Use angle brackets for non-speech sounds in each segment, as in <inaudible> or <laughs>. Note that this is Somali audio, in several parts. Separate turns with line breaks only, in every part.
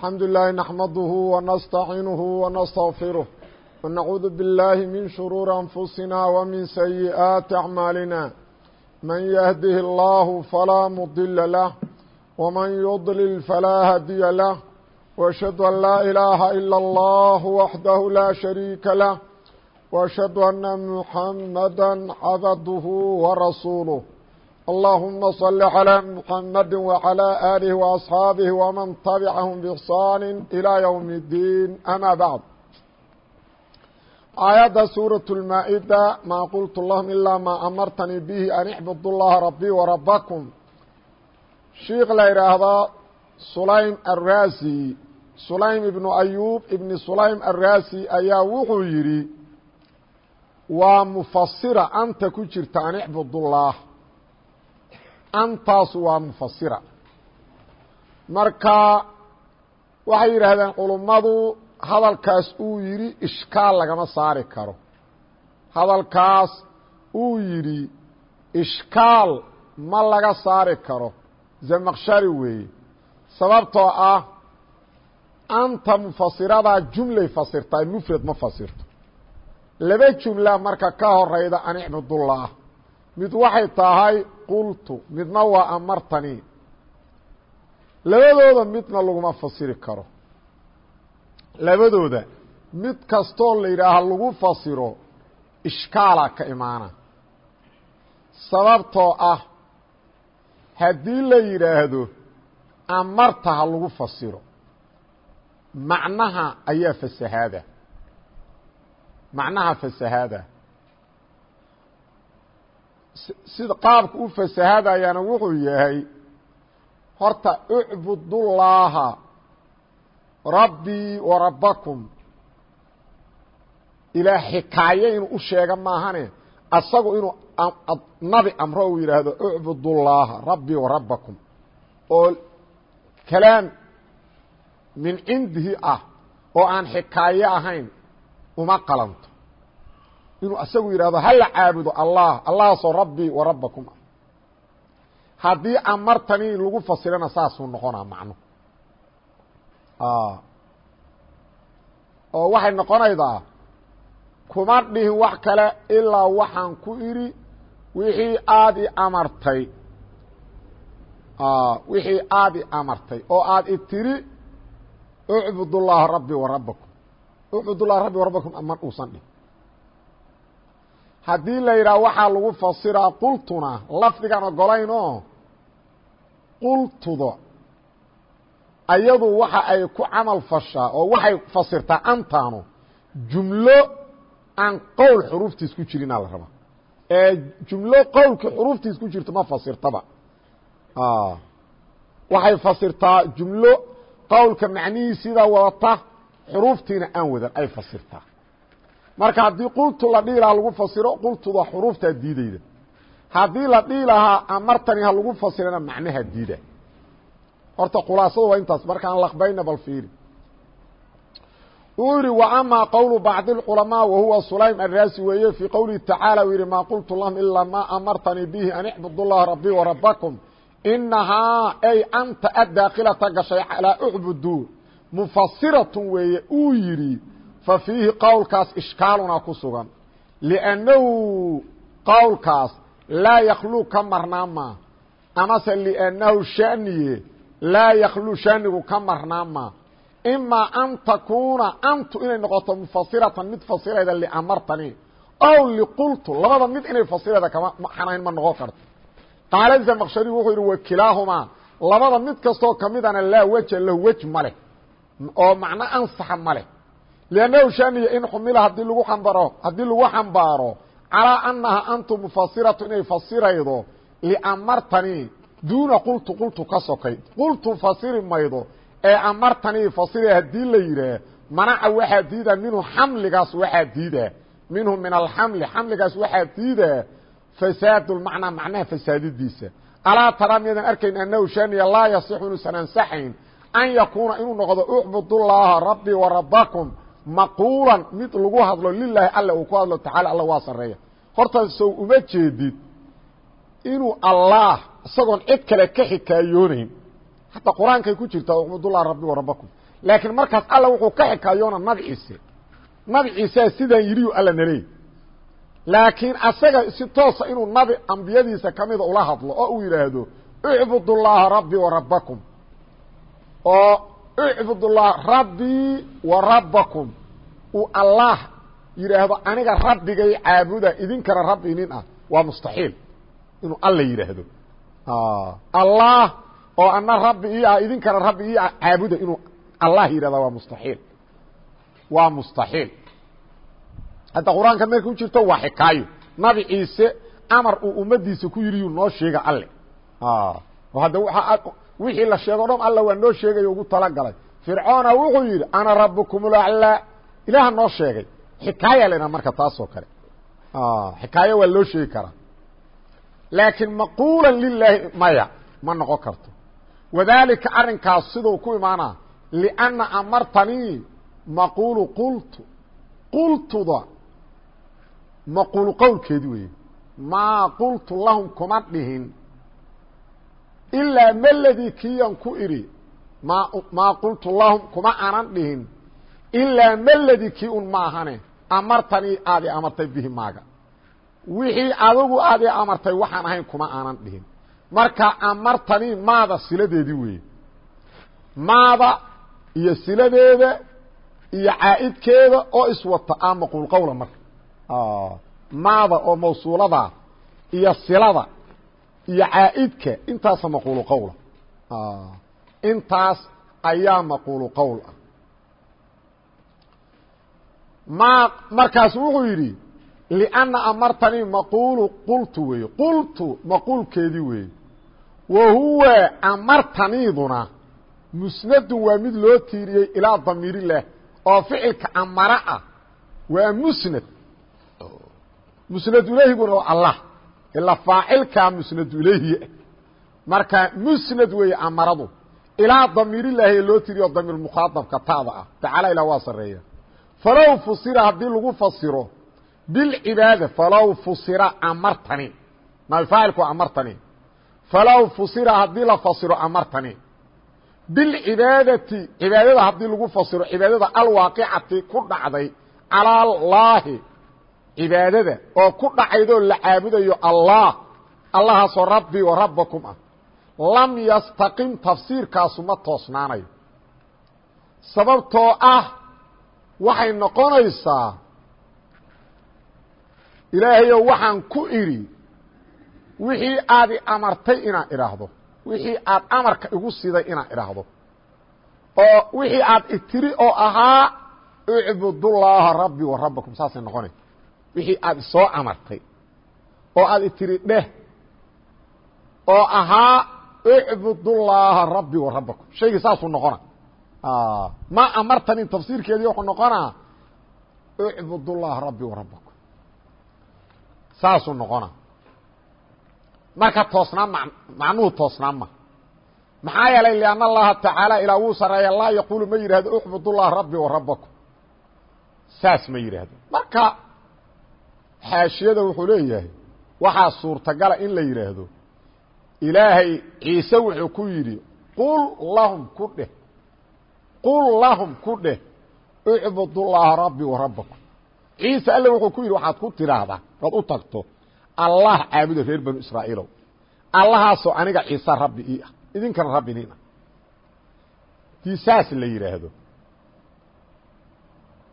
الحمد لله نحمده ونستعiنه ونستغفره ونعوذ بالله من شرور أنفسنا ومن سيئات أعمالنا من يهده الله فلا مضل له ومن يضلل فلا هدي له وأشhهد أن لا إله إلا الله وحده لا شريك له وأشhهد أن محمدا عبده ورسوله اللهم صل على محمد وعلى آله وأصحاabه ومن تبعهم بإحsان إلى يوم الدين أmا بعد aيadda sورaة المائدة ma qلت اللهم إلا ma أمرتني به أن اعبd اللaha ربي وربكم شhiik la yidhaahdo sulaym الrasi sulaym iبن أyوب iبن sulaym الrasi ayaa wuxuu yidhi waa mufasira anta ku jirta an اعbd الlah antaas waa mufasira marka waxay yidhaahdeen culummadu hadalkaas uu yidhi ishkaal lagama saari karo. Hadalkaas uu yidhi ishkaal ma laga saari karo. Zamaqshari weeye. Sababtoo ah anta mufasiradaa jumlay fasirtaa mufrad ma fasirto laba jumla marka ka horayda an icbudullah mid waxay tahay qultu. Midna waa amartani. Labadooda midna laguma fasiri karo. Labadooda mid kastoo la yidhaaha lagu fasiro ishkaala ka imaana. Sababtoo ah haddii la yidhaahdo amarta ha lagu fasiro macnaha ayaa fasahaada macnaha fasahaada sida qaabka u fasahadayaana wuxuu yahay horta ucbudullaaha rabbii wa rabbakum. Ilaa xikaaye inuu u sheega maahane asagu inuu nabi amro uu yidhaahdo ucbudullaaha rabbii wa rabbakum. Oo kalaam min cindihi ah oo aan xikaaye ahayn uma qalanto inuu asagu yidhahdo hala caabudo allah allahasoo rabbii wa rabbakum. Haddii amartanii lagu fasirana saasuu noqonaa macno. Oo waxay noqonaydaa kuma dhihin wax kale ilaa waxaan ku idhi wixii aad i amartay. Wixii aad i amartay oo aad i tiri ucbud llaha rabbii wa rabbakum. Ucbud llaha rabbi wa rabbakum aman uusan dhihin haddii la yidhaha waxaa lagu fasiraa qultuna lafdigan ogolayn oo qultuda ayadu waxa ay ku camal fashaa oo waxay fasirtaa antaanu jumlo aan qowl xuruuftiis ku jirinaa la rabaa ee jumlo qowlka xuruuftiis ku jirto ma fasirtaba. Waxay fasirtaa jumlo qowlka macnihiisiida wadata xuruuftiina aan wadan ay fasirtaa marka haddii qultu la dhihi lahaa lagu fasiro qultuda xuruuftaa diideyda haddii la dhihi amartani ha lagu fasirana macnaha diida. Horta khulaasadu waa intaas markaan laqbayna bal fiiri. Uu wa amaa qowlu bacdi اlculamaa wahuwa sulaym arraasi weeye fii qowlihi tacaala uu yihi maa qultu lahum ilaa maa amartanii bihi an icbudu llaha rabbii warabakum inahaa ay anta addaakilata gashay calaa ucbudu mufasiratun weeye uu yidhi fiihi qowlkaas ishkaalunaa ku sugan. Liannahu qowlkaas laa yakhluu ka marnaa maa amase liannahu shaniye laa yakhluu shanigu ka marnaa maa imaa an takuuna antu inay noqoto mufasiratan mid fasirayda liamartani. Ow liqultu labada mid inay fasirayda kama xanayn ma noqon karto. Qaala zamaqshari wuxuu yidhi wakilaahumaa labada mid kastoo kamidana laa weja lahu wej ma leh. Oo macno ansaxa ma leh liannahu shaniya in xumila haddii lagu ambaro haddii lagu xambaaro calىa anaha antu mufasiratu inay fasiraydo liamartanii duuna qultu qultu ka sokay qultu fasiri maydo ee amartanii fasira haddii la yidhaah manaca waxaa diida minhu xamligaas waxaa diida minhu min alxamli xamligaas waxaa diida fasaad lmacnaa macnaha fasaadidiisa alaa taraa miyadan arkayn annahu shaniya laa yasixu inuusan ansaxayn an yakuuna inuu noqdo ucbud llaha rabbii wa rabbakum maquulan mid lagu hadlo lilaahi alle uu ku hadlo tacaala alla waa sareeya horta sow uma jeedid inuu allaah isagoon cid kale ka xikaayoonayn hadda qur'aankay ku jirtaa ucbudullah rabbi wa rabbakum. Laakiin markaas alla wuxuu ka xikaayoona nabciise nabciisaa sidaan yidhiyu alla naleey laakiin asaga si toosa inuu nabi ambiyadiisa ka mida ula hadlo oo uu yidhaahdo ucbudullaaha rabbi wa rabbakum. Oo icbudullah rabbii wa rabbakum uu allaah yidhaahdo aniga rabbigay caabuda idinkana rabbi nin ah. Waa mustaxiil inuu alla yidhaahdo allaah ah, oo ana rabbi ii ah idinkana rabbi ii ah caabuda inuu allah yidhahda waa mustaxiil waa mustaxiil hadda qur'aanka meelka ku jirto waa xikaayo. Nabi ciise amar uu ummadiisa ku yidhi yuu noo sheega alle. Ah, oo hadda waaa wixii la sheego o dham alla waa noo sheegay ugu talagalay. Fircoona wuxuu yidhi ana rabukum laclaa ilaaha noo sheegay. Xikaaya lena marka taasoo kale. Xikaayo waa loo sheegi karaa. Laakiin maquula lilaahi maya ma noqon karto. Wadalika arrinkaas siduu ku imaana lianna amartanii maquulu qultu. Qultuda maquulu qowlkeedi weeye maa qultu lahum kuma dhihin ilaa meladii kiyan ku idhi ma maa qultu lahum kuma aanan dhihin ilaa meladii kii un maahane amartanii aad i amartay bihi maaga wixii adigu aad i amartay waxaan ahayn kuma aanan dhihin marka amartanii maada siladeedii weeye maada iyo siladeeda iyo caa'idkeeda oo iswata a maquul qowla marka maada oo mawsuulada iyo silada iyo caa'idka intaasa maquulu qowla. Intaas ayaa maquulu qowl ah. Ma markaas wuxuu yidhi lianna amartanii maquulu qultu weeye qultu maquulkeedii weeye wa huwa amartaniiduna musnadun waa mid loo tiiriyey ilaa damiirilah oo ficilka amara ah waa musnad. Musnad ulahiguna ilaa faacilkaa musnad ilayhi marka musnad weeye amaradu. Ilaa damiirilaahi loo tiriyo damiir mukhaadabka taada ah. Tacaala ilaa waa sareeya falow fusira haddii lagu fasiro bilcibaada falow fusira amartani. Nabifaacilku amartani? Falow fusira haddii la fasiro amartani. Bilcibaadati cibaadada haddii lagu fasiro cibaadada alwaaqicati ku dhacday calaa allaahi cibaadada oo ku dhacaydoo la caabudayo allah allahaasoo rabbii wa rabbakum ah. Lam yastaqim tafsiirkaasu ma toosnaanayo. Sababtoo ah waxay noqonaysaa ilaahayow waxaan ku idhi wixii aad i amartay inaan idhaahdo wixii aad amarka igu siday inaan idhaahdo oo wixii aad itiri oo ahaa icbudullaaha rabbii wa rabbakum saasay noqonay wixii aad isoo amartay oo aad itiri dheh oo ahaa icbudullaaha rabbi wa rabbakum. Shaygii saasuu noqona ma amartanin tafsiirkeedii wuxuu noqonaa icbudullaaha rabbi wa rabbakum. Saasuu noqona marka toosnaan macnuhu toosnaan ma. Maxaa yeelay lianna allaha tacaala ilaa wuu sareeya laa yaquulu ma yidhahdo icbudullaha rabbi wa rabbakum saas ma yidhaahdo. Marka xaashiyada wuxuu leeyahay waxaa suurtagala in la yidhaahdo ilaahay ciise wuxuu ku yidhi qul lahum ku dheh qul lahum ku dheh icbudullaaha rabbi wa rabbakum. Ciise alle wuxuu ku yidhi waxaad ku tidhaahdaa oad u tagto allah caabuda reer banu israa'iilow allahaasoo aniga ciise rabbi ii ah idinkana rabbi niin ah. Tii saas la yidhaahdo.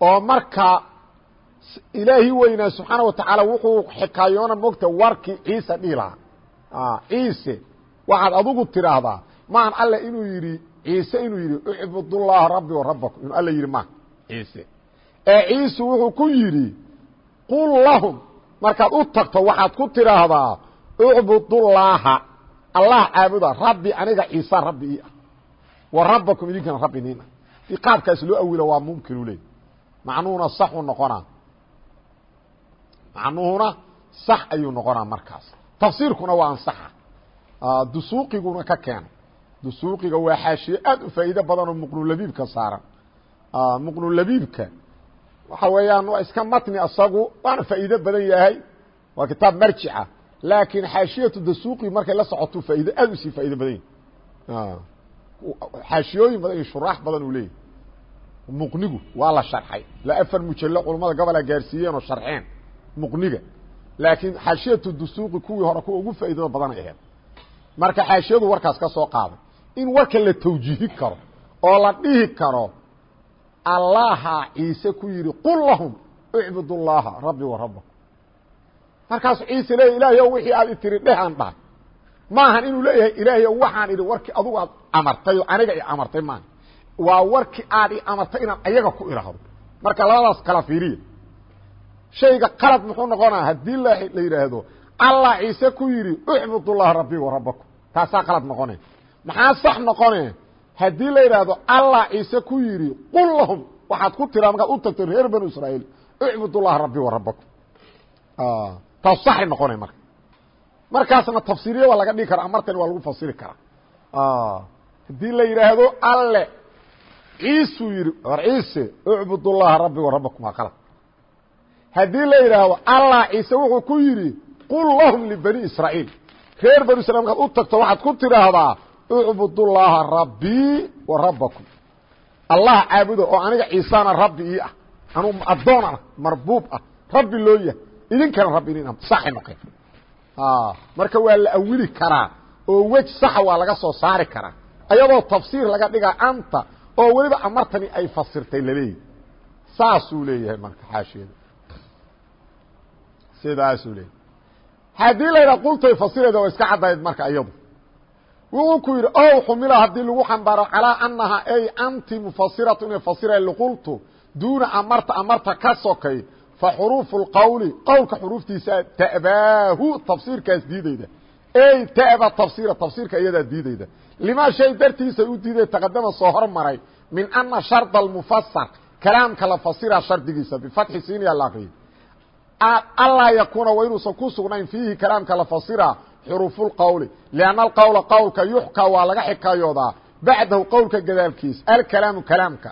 Oo marka ilaahi weynaa subxaana wa tacaala wuxuu xikaayoona mogta warkii ciise dhihi lahaa. Ciise waxaad adugu tidhaahdaa maan alle inuu yidhi ciise inuu yidhi icbudullaaha rabbi wa rabbakum. Inuu alle yidhi ma ciise. Ee ciise wuxuu ku yidhi qul lahum. Markaad u tagto waxaad ku tidhaahdaa icbudullaaha allah caabuda rabbi aniga ciisa rabbi ii ah. Wa rabbakum idinkana rabbi niin ah. Qaabkaas loo awila waa mumkinu leey macnuhuna saxu noqonaa macnuhuna sax ayuu noqonaa markaas. Tafsiirkuna waa ansaxa. Dusuuqiguna ka keena dusuuqiga waa xaashiye aad u faa'iido badan oo muqnulabiibka saaran. Muqnulabiibka waxa weeyaan waa iska matni asagu waana faa'iido badan yahay. Waa kitaab marjica laakiin xaashiyatu dasuuqi markay la socoto faa'iido aad u sii faa'ido badan yahy xaashiyooyin badan iyo shuraax badan uu leeyahy muqnigu waa la sharxay. La afar mujallo culammada gobola gaarsiiyeen oo sharxeen muqniga. Laakiin xaashiyatu dusuuqi kuwii hore kuwa ugu faa'iidada badanay aheed marka xaashiyadu warkaas ka soo qaaday in warka la tawjiihi karo oo la dhihi karo allaha ciise ku yidhi qul lahum icbud llaha rabbi wa rabbakum. Markaasu ciise leeya ilaahay o wixii aad itiri dhehaan dhahay maahan inuu leeyahay ilaahay waxaan idhi warkii adugu aad amartay oo aniga i amartay maaha waa warkii aad i amartay inaan ayaga ku idhaahdo. Marka labadaas kala fiiriya shayga qalad muxuu noqonaa haddii la yidhaahdo allah ciise ku yidhi ucbudullaha rabbi wa rabbakum. Taasaa qalad noqone. Maxaa sax noqone? Haddii la yidhaahdo allah ciise ku yidhi qul lahum waxaad ku tiraa markaad u tagto reer banu israa'iil ucbudullaha rabbi wa rabbakum. Taas saxay noqonay marka. Markaasna tafsiiriya waa laga dhigi karaa amartani waa lagu fasiri karaa. Haddii la yidhaahdo alle ciisuu yidhi war ciise ucbudullaha rabbi wa rabbakum waa qalad haddii la yidhaahdo allah ciise wuxuu ku yidhi qul lahum libani israa'iil. Reer banu israil markaad u tagto waxaad ku tidhaahdaa ucbudullaaha rabbii wa rabbakum. Allah caabuda oo aniga ciisana rabbi ii ah anuu addoon ah marbuub ah rabbi loo yahay. Idinkana rabbi inin saxay noqeen marka waa la awili karaa oo wej saxa waa laga soo saari karaa ayadoo tafsiir laga dhigaa anta oo weliba amartani ay fasirtay laleeyahy saasuu leeyahay marka xaashiyada sidaasuu leeyahy haddii la yidhaha qultay fasirayda waa iska caddayd marka iyadu wuxuu ku yidhi ow xumila haddii lagu xambaaro calaa annaha ay anti mufasiratu inay fasireen liqultu duuna amarta amarta ka sokay fa xuruufu اlqowli qowlka xuruuftiisa ta'baahu tafsiirkaas diideyda ey ta'ba tafsiira tafsiirka iyadaa diideyda limaa shay dartiisa u diiday taqadama soo hormaray min ana sharda almufasar kalaamka la fasira shardigiisa bifatxi siiniya la akriyay anlaa yakuuna waa inuusan ku sugnayn fiihi kalaamka la fasira xuruufu lqowli lianna alqowla qowlka yuxkaa waa laga xikaayoodaa bacdahu qowlka gadaalkiis alkalaamu kalaamka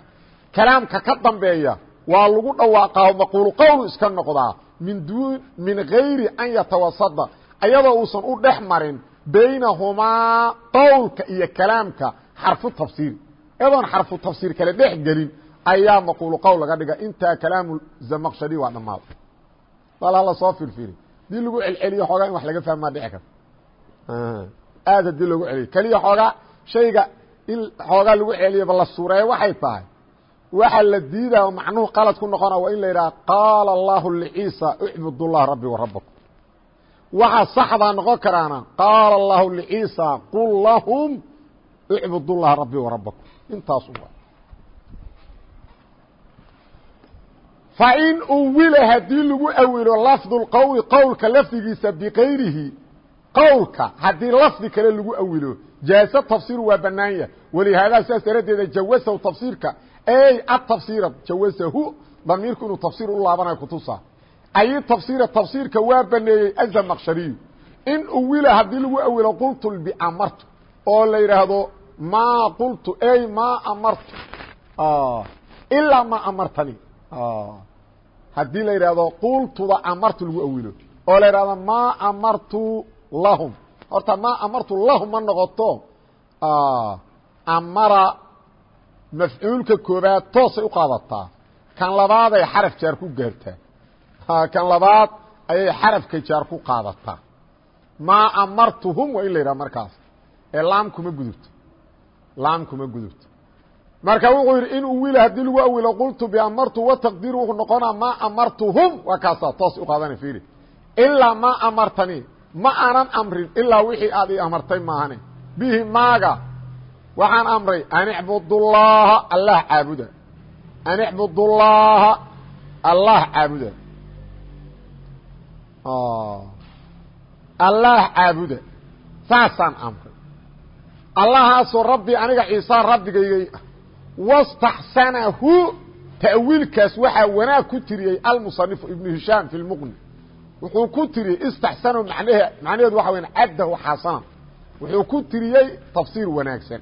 kalaamka ka dambeeya waa lagu dhawaaqaa maquulu qowlu iska noqdaa min dun min gayri an yatawasada ayadoo uusan u dhex marin baynahumaa qowlka iyo kalaamka xarfu tafsiiri iyadoon xarfu tafsiir kale dhex gelin ayaa maquulu qowl laga dhiga intaa kalaamu zamaqshari waa dhammaada wal hala soo firfiri. Hadii lagu celceliyo xoogaa in wax laga fahmaa dhici karta. Aad haddii lagu celiyo keliya xoogaa shayga in xoogaa lagu celiyoba la suureeyo waxay tahay. Waxa la diidaa macnuhu qalad ku noqona waa in la yidhaha qaala allahu lciisa ucbud llah rabbi wa rabbakum. Waxa saxdaa noqon karaana qaala allahu lciisa qul lahum ucbud llaha rabbi wa rabbakum. Intaas fain uwila haddii lagu awilo lafdu lqowli qowlka lafdigiisa bikayrihi qowlka haddii lafdi kale lagu awilo jaaza tafsiru waa banaanya walihaada sidaas daradeeda jawasahu tafsiirka. Ey atafsiira jawasahu damiirku inuu tafsiir u laabanayo kutusa. Ay tafsiira tafsiirka waa baneeyey azamaqshariyu in uwila haddii lagu awilo qultu biamartu oo la yidhaahdo maa qultu ey maa amartu. Ilaa maa amartani haddii la yidhaahdo qultuda amartu lagu awilo. Oo la yidhahdo maa amartu lahum. Horta maa amartu lahum ma noqoto amara mafcuulka koobaad toosay u qaadataa. Kan labaaday xaraf jaar ku gaartaa. Kan labaad ayay xarafka jaar ku qaadataa. Maa amartuhum waa in la yidhaha markaas. Ee laam kuma gudubto. Laam kuma gudubto marka wuxuu yidhi in uwila haddii lagu awilo qultu biamartu wataqdiir wuxuu noqonaa maa amartuhum waa kaasaa toos u qaadana fiiri ilaa maa ma aanan amrin ilaa wixii aad ii amartay maahane bihi maaga waxaan amray an icbudullaaha allah caabuda. An icbudullaaha allah caabuda. Allah caabuda. Saasaan amray. Allahaasoo rabbi aniga ciisa rabbigaygay wastaxsanahu ta'wiilkaas waxaa wanaag ku tiriyey almusanifu ibnu hishaam fi lmuqni wuxuu ku tiriyey istaxsanahu manhe macnaheedu waxa weya caddahu xasanan wuxuu ku tiriyey tafsiir wanaagsan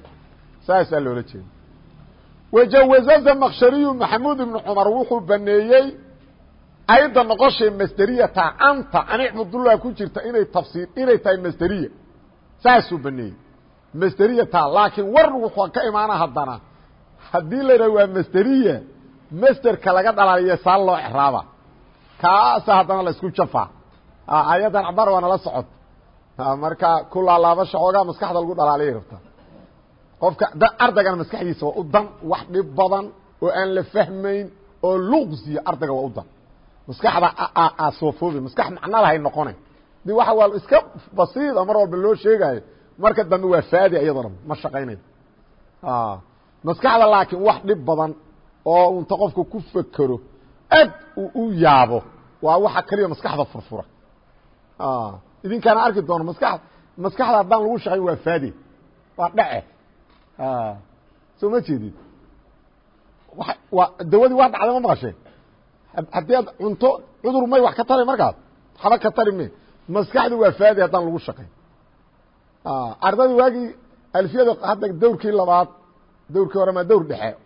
saasaa loola jeeda wajawaza zamaqshariyu maxamuud ibnu cumar wuxuu baneeyey ayda noqoshay masderiyata anta an icbudullah ku jirta inay tafsiir inay tahay masderiya saasuu baneeyey masderiyata laakiin war wuxuu ka imaana haddana haddii la yidhaha waa masderiya masderka laga dhalaaliyo saa loo exraaba kaasa haddana la isku jafaa ayadan cabar waa nala socod. Marka ku laalaabasha xoogaa maskaxda lagu dhalaaliyay rabtaa qofka ardaygana maskaxdiisa waa u dan wax dhib badan oo aan la fahmayn oo luqsiya ardayga waa u dan. Maskaxda soofoobi maskax macnalahay noqona di waxa waa iska basiida mar walba loo sheegaayo marka dambe waa faadi iyadoo dhan ma shaqaynayo maskaxda laakiin wax dhib badan oo unta qofka ku fekero aad uu u yaabo waa waxa keliya maskaxda furfura. Idinkaana arki doono maska maskaxda haddaan lagu shaqayn waa faade waa dhece soo ma jeedid waa dawadii waa dhacday ma maqasheen haddii aad cunto cudur may wax ka tari markaas? Waxba ka tari me. Maskaxdu waa faade haddaan lagu shaqayn ardadii waagii alfiyada hadda dawrkii labaad dawrkii hore maa dawr dhexe.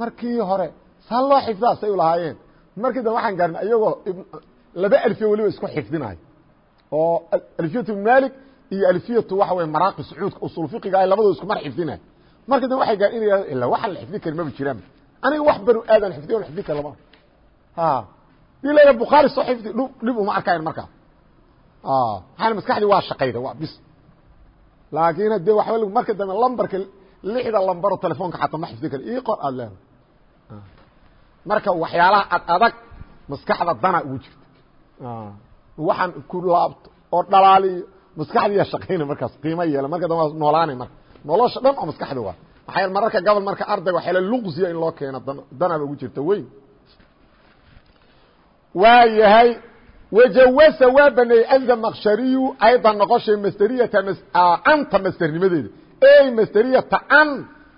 Markii hore saa loo xifdaa say u lahaayeen. Markii dambe waxaan gaarna iyagoo laba alfiya weliba isku xifdinayo oo alfiyatu malik iyo alfiyatu waxa wey maraaqi sacuudka usul fiqiga ay labadoo isku mar xifdinayo markii dambe waxay gaar in ila waxaan la xifdi karin maba jiraan aniga wax banu aadan xifdiy on xifdi kara lama dii la bukhaari soo xifdi dhib uma arkayn markaa maxaana maskaxdii waa shaqayda waa bis. Laakiin haddee waxba marka dambe lambarka lixda lambaro telefoonka xataa ma xifdi kara ii qor aada leedahay. Marka waxyaalaha ad adag maskaxda dana ugu jirta. Waxaan ku laabto oo dhalaaliyo maskaxdiiya shaqayna markaas qiimo yeela marka dambe noolaanay marka. Nolosha dhan oo maskaxda waa. Maxaa mararka gobol marka ardayga waxyaala luqsiya in loo keeno danaba ugu jirta weyn. Waa yahay wajawasa waa baneeyey azamaqshariyu aydan noqoshay masderiyata anta masdernimadeeda ey masderiyata an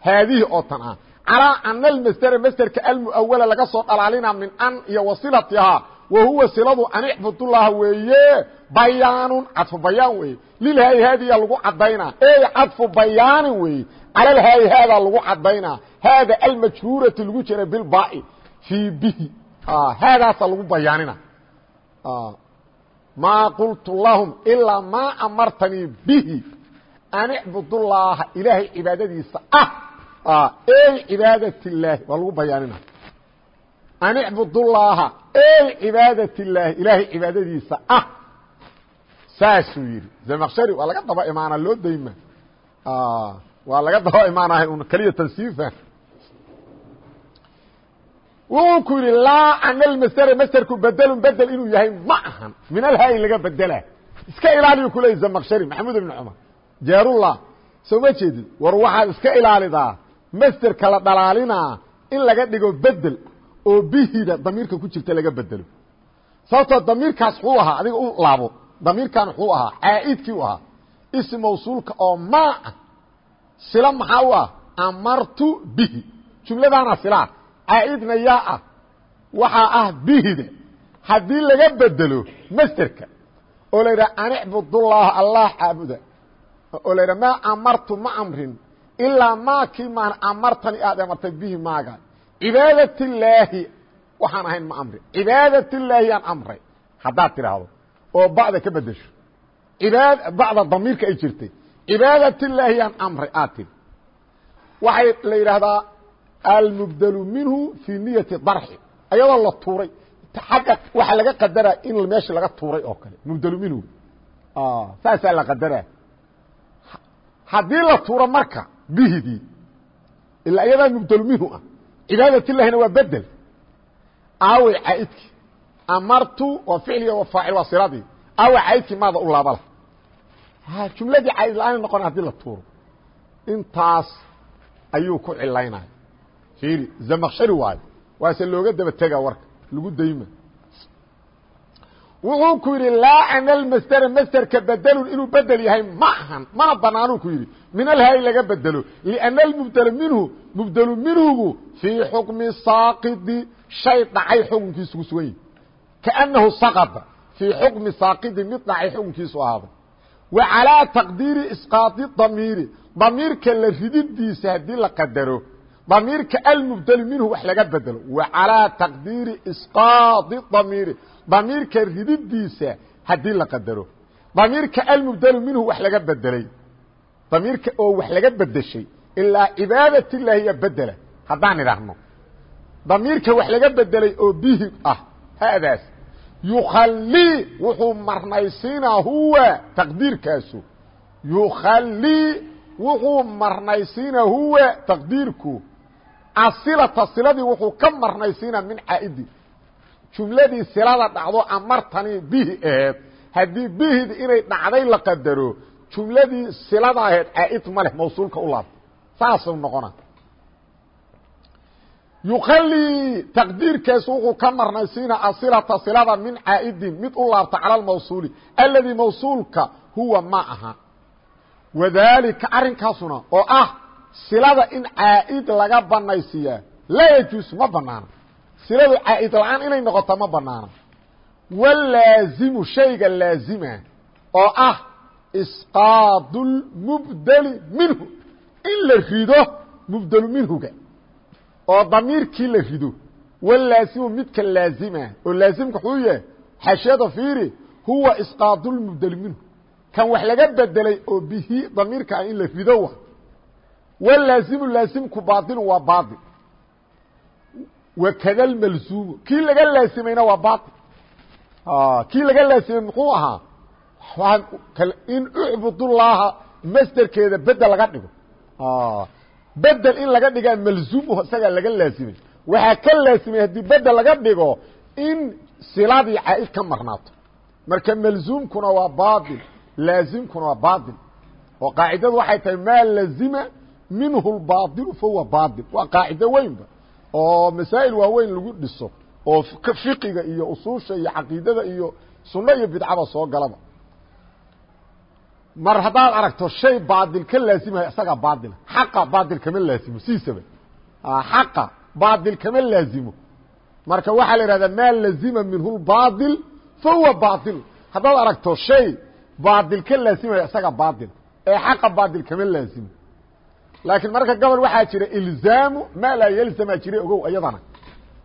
haadihi oo tan ah calىa ana almasdera masderka almuawala laga soo dhalaalina min an iyo wasilatihaa wa huwa siladu an icbudullaha weeye bayaanun cadfu bayaan weeye lilhayhaadiya lagu cadaynaa ey cadfu bayaanin weeye cala lhayhaadaa lagu cadaynaa haada almajhuurati lagu jira bilbaai fii bihi haadaasa lagu bayaanina maa qultu lahum ilaa maa amartanii bihi an icbudullaaha ilaahay cibaadadiisa ah ey cibaadat illaahi waa lagu bayaanina an icbudullaaha ey cibaadat illaahi ilaahay cibaadadiisa ah saasuu yidhi zamakshari waa laga daba imaanaa loo dayma waa laga daba imaanahay un keliya tansiifa wuxuu ku yidhi laa ana almasdera masderku bedelun bedel inuu yahay ma ahan min alhaayi laga bedela iska ilaaliyu ku leeyay zamakshari maxamuud ibn cumar jaarullah soo ma jeedid war waxaad iska ilaalidaa. Masderka la dhalaalinaa in laga dhigo bedel oo bihida damiirka ku jirta laga bedelo sababtoo damiirkaas wuxuu ahaa adiga u laabo damiirkan wuxuu ahaa caa'idkii u ahaa. Ism mawsuulka oo maa ah sila maxaa u ah? Amartu bihi. Jumladaana silaa caa'idna yaa ah. Waxaa ah bihida haddii laga bedelo masderka oo la yidhaha an icbudullaaha allah caabuda oo la yidhaha maa amartu ma amrin ilaa maakii maan amartani aad amartay bihi maaga. Cibaadat waxaan ahayn ma amrin. Cibaadat aan amray. Haddaad tidhaahdo oo bacda ka bedesho bacda damiirka ay jirtay. Cibaadat aan amray aad tiri waxay la yidhaahdaa almubdelu minhu fii niyati darxi. Ayadoo la tuuray. Agga waxaa laga qadaraa in meesha laga tuuray oo kale. Mubdelu minhu. Saasaa la qadaraa haddii la tuuro marka bihidii ilaa iyadaa mubdelu minhu ah cibaadat illahina waa bedel aawey caaidkii amartu waa ficliga waa faacil waa siladii aawey caaidkii maada u laabala. Jumladii caaid la'aan noqona haddii la tuuro. Intaas ayuu ku cilaynaya fiiri zamakshari waayo waase looga daba tega warka. Lagu dayma wuxuu ku yidhi laa ana almasdera masderka bedelun inuu bedel yahay ma mana banaanuu ku yidhi. Min alhay laga bedelo. Lianna almubdelu minhu mubdelu minhugu fii xukmi saaqidi shay dhacay xukunkiisu ku yihi kaannahu saqada fii xukmi saaqidi mid dhacay xukunkiisu ahaaday wa taqdiiri isqaadi damiiri damiirka la rididiisa haddii la qadaro damiirka almubdelu minhu wax laga bedelo. Wa taqdiiri isqaadi damiiri damiirka rididiisa haddii la qadaro. Damiirka almubdelu minhu wax laga bedelay. Damiirka oo wax laga bedeshay. Ilaa cibaadat illaahi ya bedela. Haddaan idhaahno. Damiirka wax laga bedelay oo bihi ah hadaas yukhallii wuxuu marnaysiinaa huwa taqdiirkaasu. Yukhallii wuxuu marnaysiinaa huwa taqdiirku. Asilata siladii wuxuu ka marnaysiinaa min caa'idi jumladii silada dhacdo amartanii bihi aheed haddii bihid inay dhacday la qadaro jumladii silada aheed caa'id ma leh mawsuulka u laabta saasuu noqona yuqalii taqdiirkaas wuxuu ka marnaysiina asilata silada min caa'idin mid u laabta cala almawsuuli alladii mawsuulka huwa ma aha. Wadaalika arrinkaasuna oo ah silada in caa'id laga banaysiiyaa laa yajuus ma banaana siladu caa'id la'aan inay noqoto ma banaana walaazimu shayga laazima oo ah isqaadu lmubdeli minhu. In la rido mubdelu minhuga oo damiirkii la rido. Walaasimu midka laazima oo laazimka wuxuu yahay xashiyada fiiri huwa isqaadu lmubdeli minhu. Kan wax laga bedelay oo bihi damiirka ah in la rido wa walaazimu laasimku baailun waa baail wakada lmalzuumu kii laga laasimayna waa baail kii laga laasimay muxuu ahaa? In ucbudullaaha masderkeeda bedel laga dhigo. Bedel in laga dhigaa malzuum isagaa laga laasimay waxaa ka laasimay haddii bedel laga dhigo in siladii caaid ka marnaato. Marka malzuumkuna waa baail laazimkuna waa baail oo qaacidadu waxay tahay maa lazima minhu lbaailu fahuwa baail waa qaacido weynba oo masaa'il waaweyn lagu dhiso oo fiqiga iyo usuusha iyo caqiidada iyo sunno iyo bidcaba soo galaba. Mar haddaad aragto shay baadil ka laasimayo isagaa baadila xaqa baadil kama laasimo siisaba. Xaqa baadil kama laazimo marka waxaa la ihahdaa maa lazima minhu lbaadil fahuwa baadil. Haddaad aragto shay baadil ka laasimayo isaga baadil. Ee xaqa baadil kama laasimo laakiin marka gobol waxaa jira ilzaamu maa laa yalzamaa jira ogow iyadana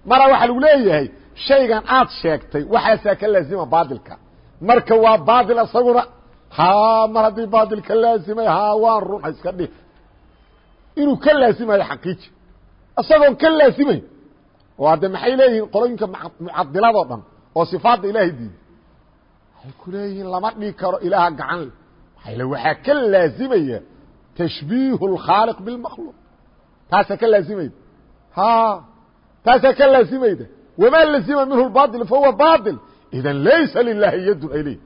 mara waxaa lagu leeyahay shaygan aad sheegtay waxaasaa ka laazima baadilka. Marka waa baadil isaguna ha mar haddii baadil ka laasimay ha waan run iska dhih inuu ka laasimayo xaqiiji. Isagoon ka laasimayn oo hadde maxay leeyihiin qolooyinka mucadiladoo dhan oo sifaadda ilaahay diiday waxay ku leeyihiin lama dhigi karo ilaaha gacan le maaa le waxaa ka laasimaya tashbiihu اlkhaaliq bilmakhluuq taasaa ka laasimayda ha taasaa ka laasimayda wamaa lazima minhu lbail fahuwa bail idan laysa lilahi yadun ay leeyihiin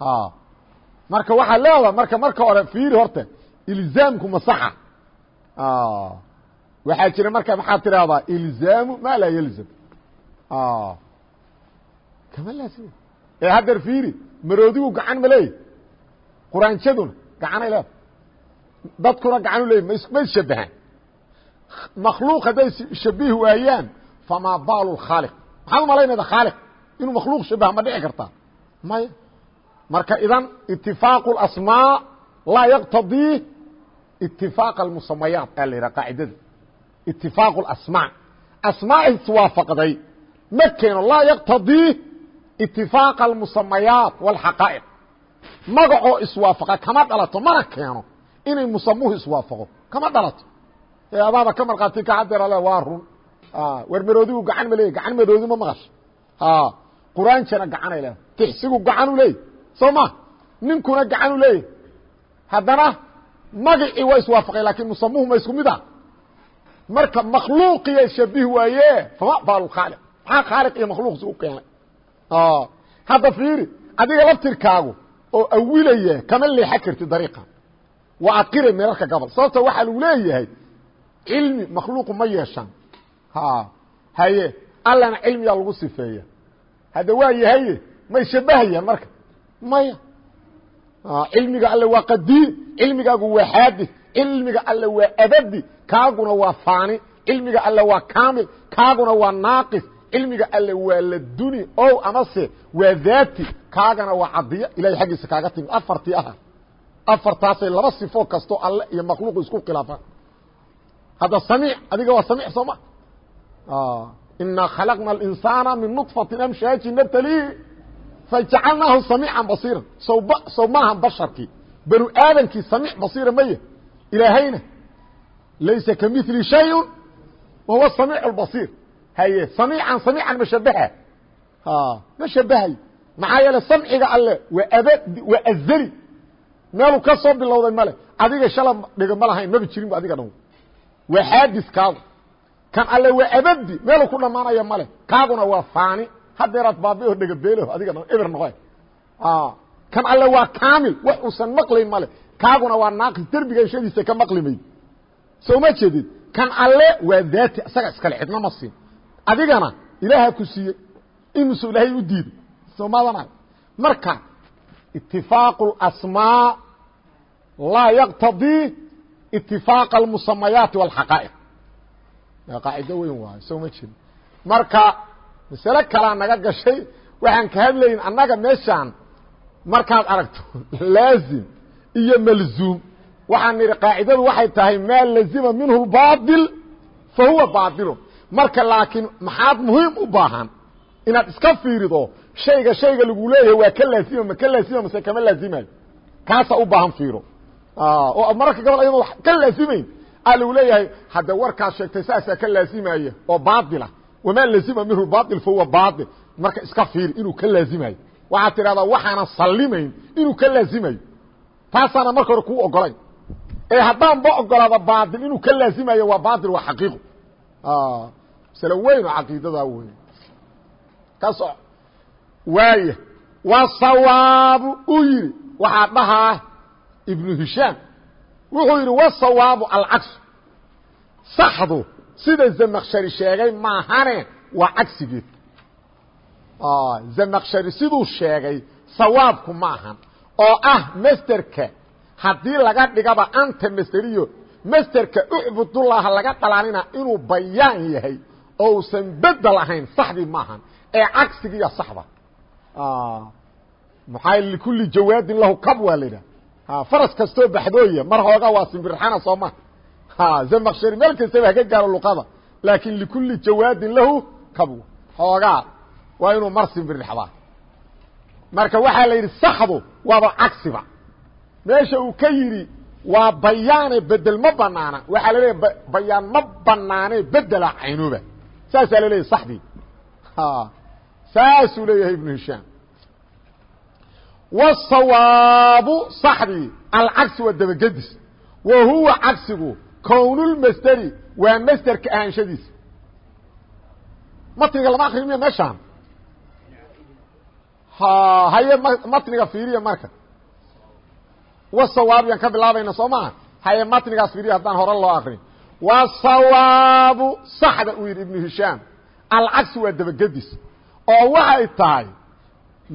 ha marka waxaa leedaha marka marka hore fiiri horta ilzaamku masaxa waxaa jira marka maxaad tidahdaa ilzaamu ma laa yalzam kama laasima ee haddeer fiiri maroodigu gacan ma leeyahy quraanjaduna gacanay leeda dadkuna gacan u leeyay ma ishabahaan makhluuq hadday shabihi waayaan famaa baalu khaaliq maxaad umalaynayda khaaliq inuu makhluuq shabaha ma dhici kartaa maya marka idan itifaaqu اasmaa laa yaqtadii itifaaq اmusamayaat aa la yidhaha qaacidada itifaaqu asmaa asmaa iswaafaqday ma keeno laa yaqtadii itifaaqa almusamayaat wاlxaqaa'iq magacoo iswaafaqa kama dhalato mana keeno inay musamuhu iswaafaqo. Kama dhalato ee adaaba ka markhaati kacadeer ale waa run. War maroodigu gacan ma leeyay gacan maroodi ma maqasho. Quraanjana gacanay leedahay. Tixsigu gacanu leeyay soo ma? Ninkuna gacanu leeyahy haddana magacii waa iswaafaqay laakiin musamuhu ma isku mid a marka makhluuqiya shabih waaye fama baalu khaaliq. Maxaa khaaliq iyo makhluuqsi u keenay? Hadda fiiri adiga laftirkaagu oo awilaya kama leexa karti dariiqa waa adqiray meelalka gobol sababta waxaa lagu leeyahay cilmi makhluuqu ma yeeshan. Haye allana cilmigaa lagu sifeeya. Hadda waa yahaye may shabahayaan marka. Maya. Cilmiga alle waa qadiim cilmigaagu waa xaadis cilmiga alle waa abadi kaaguna waa faani cilmiga alle waa kaamil kaaguna waa naaqis cilmiga alle waa laduni o amase waa daati kaagana waa cadiya. Ilahay xaggiisa kaaga timid afartii aha afartaasay laba sifo kastoo alle iyo makhluuqu isku khilaafaan hadda samiic adiga waa samiic sooma ah, inaa khalaqna alinsaana min nuطfatin amshaaji natali fajacalnaahu samiican basiiran. Sowb sow basharkii banu aadamkii samiic basiira maya ilaahayna. Laysa ka mili shayun wa samiic اbasiir haye samiican samiican ma shabaha ah, ma shabahay samciga alle waa ab waa azeli meeluu ka soo bilowday male adiga shala dhiga ma lahayn maba jirin adiga dhan waa xaadis kaagu kan alle waa abadi meeluu ku dhamaanayo male kaaguna waa faani. Hadeeraad baabiho dhega beelaho adiga dhan eber noqo kan alle waa kaamil wax uusan maqlayn male kaaguna waa naaqis derbiga ishadiisa ka maqli mayd soo ma jeedid? Kan alle waa daati isaga iskale cidna ma siin. Adigana ilaaha ku siiyey inuusu ilaahay u diiday somadana marka itifaaqu اlasmaa laa yaqtadii itifaaq almusamayaati wاlxaqaa'iq qaacido weyn waayo soo ma jeedid marka masale kalaa naga gashay waxaan ka hadlayn annaga meeshaan markaad aragto laazim iyo malzuum waxaan nidhi qaacidadu waxay tahay maa lazima minhu اbaaطil fa huwa baaطilun marka laakiin maxaad muhiim u baahan inaad iska fiirido shayga shayga lagu leeyahay waa ka laazima ma ka laazima mase kama laazimayo kaasa u baahan fiiro. Oo mararka gabal ayadoo ka laazimayn a lagu leeyahay hadda warkaad sheegtay saasaa ka laazimaya oo baatila wamaa lazima minhu baaطil fa huwa baaطil marka iska fiiri inuu ka laazimayo waxaad tidhahdaa waxaana sallimayn inuu ka laazimayo taasaana marka hore kuu ogolayn ee haddaan ba ogolaada baatil inuu ka laazimayo waa baatil waa xaqiiqo. Masale weyn oo caqiidadaa wey ka soc waaya wasawaabu uu yidhi waxaa dhahaa ibnu hishaam. Wuxuu yidhi wasawaabu alcagsu saxdu sida zamakshari sheegay maahane waa cagsigeed zamakshari siduu sheegay sawaabku ma ahan. Oo ah masterka haddii laga dhigaba anta masteriyo masterka ucbudullaha laga dhalaalina inuu bayaan yahay oo usan bedel ahayn saxdii maahan ee cagsigiiya saxda maxaa likulli jawaadin lahu kab waa la yidhaha. Faras kastoo baxdooya mar hoogaa waa simbirxana soo ma. Zamakshari meel kastaba haka gaaro luqada laakin likulli jawaadin lahu kab. Hoogaa waa inuu mar simbirxdaa marka waxaa la yidhi saxdu waaba cagsiba meesha uu ka yidhi waa bayaane bedel ma banaana waxaa la leeyahy bayaan ma banaane bedela caynooba saasaa la leeyahy saxdii saasuu leeyahay ibnu hishaam. Wasawaabu saxdii alcagsi waa dabagedis wa huwa cagsigu kownulmasderi waa masderka ahaanshadiisa matniga lama akri miya meeshaan? Haye matniga fiiriya marka. Wasawaabu yaan ka bilaabayna soo maha haye matnigaas fiiriya haddaan hore loo akrin wasawaabu saxda uu yidhi ibnu hishaam. Alcagsi waa dabagedis oo waxay tahay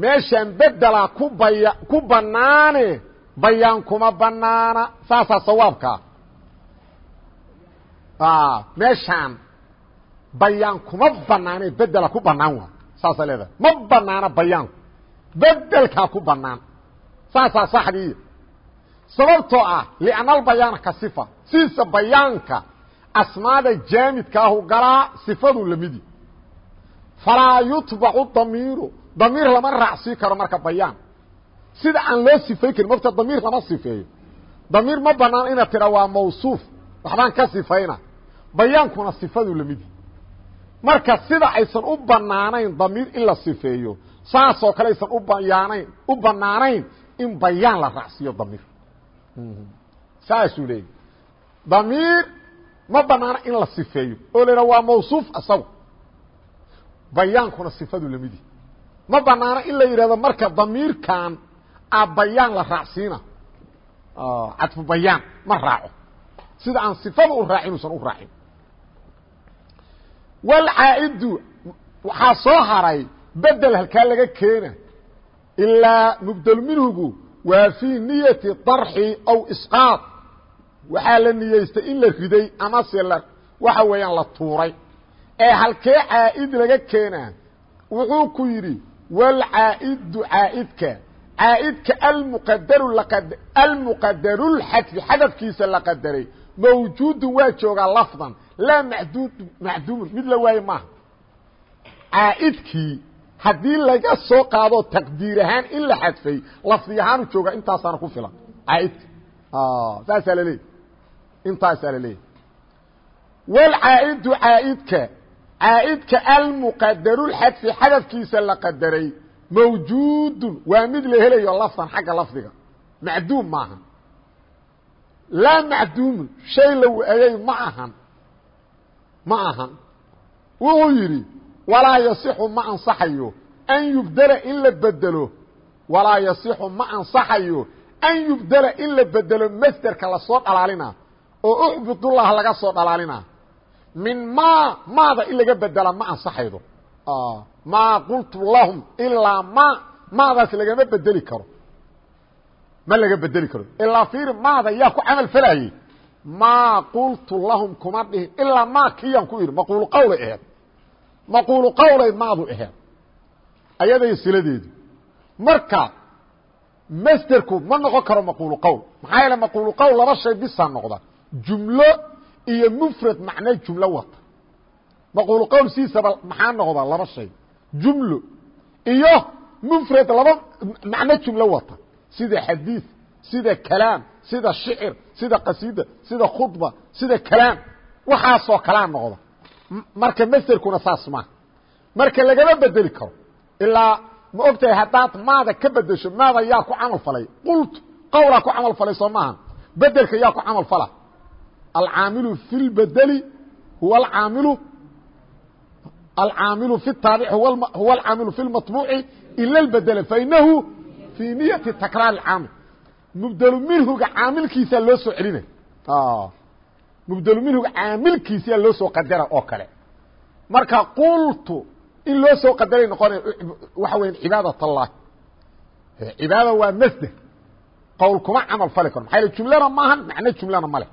meeshaan bedela ku baya ku banaane bayaan kuma banaana saasaa sawaabkaa meeshaan bayaan kuma banaane bedela ku banaan waa saasaa leedahay. Ma banaana bayaanku bedelkaa ku banaan saasaa saxdii sababtoo ah lianna albayaana ka sifa sidiisa bayaanka asmaada jaamidkaahu galaa sifaduu lamidi falaa yutbacu damiiru. Damiir lama raacsii karo marka bayaan. Sida aan loo sifay karin mogta damiir lama sifeeyo damiir ma banaan inaad tidha waa mawsuuf. Waxbaan ka sifayna. Bayaankuna sifaduu lamidi marka sida aysan u banaanayn damiir in la sifeeyo saasoo kale aysan u bayaanayn u banaanayn in bayaan la raacsiiyo damiir. Saasuu leeyay damiir ma banaana in la sifeeyo. Oo la yidhaha waa mawsuuf isagu bayaankuna sifadu lamidi ma banaana in la yidhahdo marka damiirkan a bayaan la raacsiina. Cadfu bayaan ma raaco. Sida aan sifada u raacin usan u raacin. Walcaa'idu waxaa soo haray bedel halkaa laga keena. Ilaa mubdel minhugu waa fii niyati darxi aw isqaad. Waxaa la niyeystay in la riday amase waxa weeyaan la tuuray ee halkee caa'id laga keenaa wuxuu ku yidhi walcaa'idu caa'idka. Caa'idka almuqadaru almuqadarulxadfi xadafkiisa la qadaray mawjuudun waa joogaa lafdan laa macduumun mid la waaye maaha. Caa'idkii haddii laga soo qaado taqdiir ahaan in la xadfay lafdi ahaanu joogaa intaasaana ku filan. Caa'idka. Saasaa laleeyahy intaasaa laleeyahy wlcaa'idu caa'idka caa'idka almuqadarulxadfi xadafkiisa la qadaray mawjuudun waa mid la helayo lafdan xagga lafdiga. Macduum maaha laa macduumun shay la waayey ma ahan. Ma ahan. Wuxuu yidhi walaa yasixu ma ansaxayo. An yubdela in la bedelo. Walaa yasixu ma ansaxayo. An yubdela in la bedelo masderka la soo dhalaalina oo uxbudullah laga soo dhalaalina min ma maada in laga bedela ma ansaxaydo. Maa qultu lahum ilaa ma maadaas lagama bedeli karo. Ma laga bedeli karo. Ilaa fiiri maada yaa ku camal falayey maa qultu lahum kuma dhihin ilaa ma kiyaan ku yidhi maquulu qawlay aheed. Maquulu qawlay maadu aheed. Ayaday siladeedu. Marka masderku ma noqon karo maquulu qowl maxaa yeele maquulu qowl laba shay bisaa noqda jumlo iyo mfrad macno jumlo wata. Maquulu qowl siisaba maxaa noqda laba shay? Jumlo iyo mfrad laba macno jumlo wata. Sida xadiiث sida kalaam sida shicir sida qasida sida khudba sida kalaam. Waxaasoo kalaa noqda. Marka masderkuna saas maaha marka lagama bedeli karo ilaa ma ogtahay haddaad maada ka bedesho maada yaa ku camal falay. Qultu qawlaa ku camal falay soo maaha. Bedelka yaa ku camal fala alcaamilu fi lbedeli huwa alcaamilu alcaamilu fi taabic huwa alcaamilu fi lmaطbuuci ila اlbedela fainahu fii niyati takraar caamil mubdelu minhuga caamilkiisaa loo soo celina mubdelu minhuga caamilkiisiyaa loo soo qadara oo kale marka qultu in loo soo qadaray noqonay waxa weya cibaadat اllahi cibaada waa masder qowl kuma camal fali karo maxaa jumlana maahan macno jumlana ma leh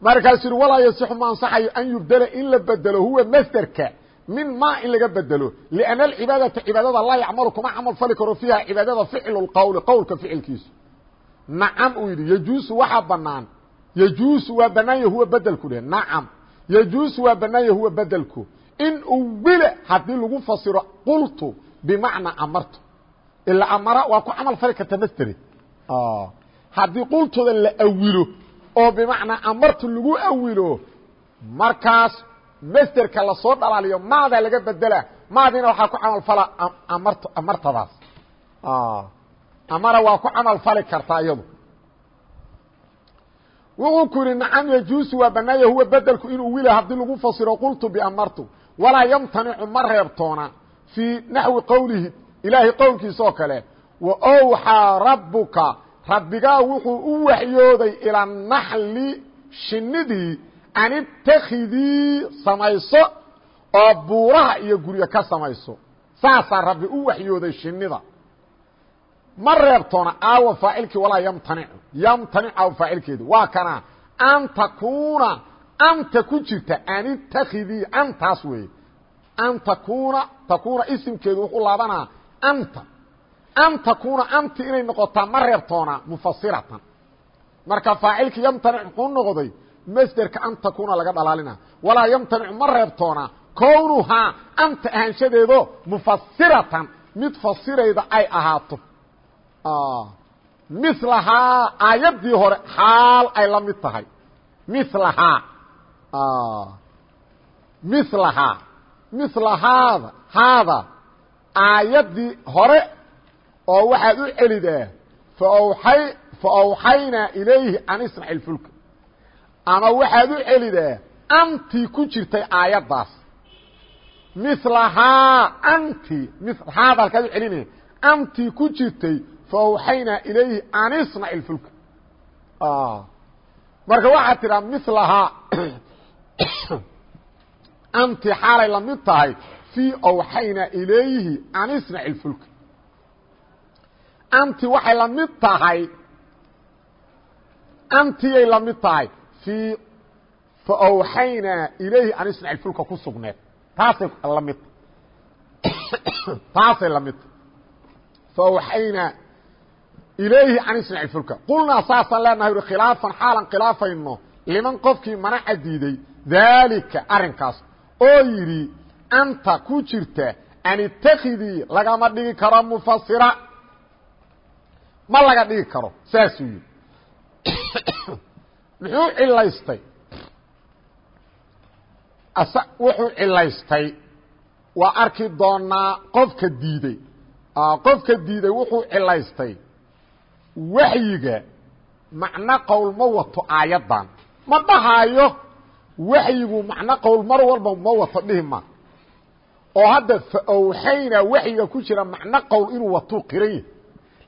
markaas yihi walaa yasixu ma an yubdela in la bedelo huwa masderka min maa in laga bedelo lianna alcibaadata cibaadada laa yacmalu kuma camal fali karo fiiha cibaadada ficlu lqowli qowlka ficilkiisu nacam uu yidhi yejuusu waxaa banaan yejuusu waa banaanya huwa bedelku dheh. Nacam yejuusu waa banaanya huwa bedelku in uwila haddii lagu fasiro qultu bimacnaa amartu ila amara waa ku camal fali karta masdere haddii qultooda la awilo oo bimacnaa amartu lagu awilo markaas masderka la soo dhalaaliyo maadaa laga bedela maadiina waxaa ku camal fala amart amartadaas. Amara waa ku camal fali kartaa iyadu wuxuu ku yihi nacam yajuusu waa banaaya huwa bedelku inuu wila haddii lagu fasiro qultu biamartu walaa yamtanicu ma reebtoona fii naxwi qowlihi ilaahay qowlkiisa kale wa owxaa rabbuka rabbigaa wuxuu u waxyooday ilaa naxli shinidii an itakidii samayso oo buuraha iyo guryo ka samayso. Saasaa rabbi u waxyooday shinida ma reebtoona aawa faacilkii walaa yamtanicu. Yamtanic aawa faacilkeedu waa kana an takuuna anta ku jirta an itakidii antaas weeye. An takuuna takuuna isimkeedu wuxuu laabanaa anta an takuuna anti inay noqotaa ma reebtoona mufasiratan marka faacilkii yamtanic muxuu noqday masderka an takuuna laga dhalaalina. Walaa yamtanicu ma reebtoona kownuhaa anta ahaanshadeedo mufasiratan mid fasirayda ay ahaato. Milahaa aayaddii hore xaal ay la mid tahay. Milahaa milahaa milahaada haada aayaddii hore oo waxaad u celidaa faaway fa awxaynaa ilayhi an isnac ilfulka ama waxaad u celidaa antii ku jirtay aayaddaas. Milahaa anti haada halkaad u celinaya antii ku jirtay faawxaynaa ilayhi an isnac ilfulka marka waxaad tidhaa milahaa <coughs> anti xaalay la tahay fii awxaynaa ilayhi an isnac ilfulka anti waxay la mid tahay antiyay la mid tahay. Fii faawxaynaa ilayhi an isnac ilfulka ku sugneed. Taasay la mid <coughs> taasay la mid. Tahay faawxaynaa ilayhi an isnac ilfulka qulnaa saasaan leenahay uri khilaafan xaalan khilaafayno liman qofkii manaca diiday daalika arrinkaas. Oo yidhi anta ku jirta an itakidii lagama dhigi karo mufasira ma laga dhigi karo saasuu yidhi. <coughs> Muxuu cilaystay wuxuu cilaystay waa arki doonaa qofka diiday. Qofka diiday wuxuu cilaystay waxyiga macno qowl ma wato aayaddan. Ma dhahaayo waxyigu macno qowl mar walba ma wato dhihi ma. Oo hadda faawxayna waxyiga ku jira macno qowl inuu watuu qiran yahay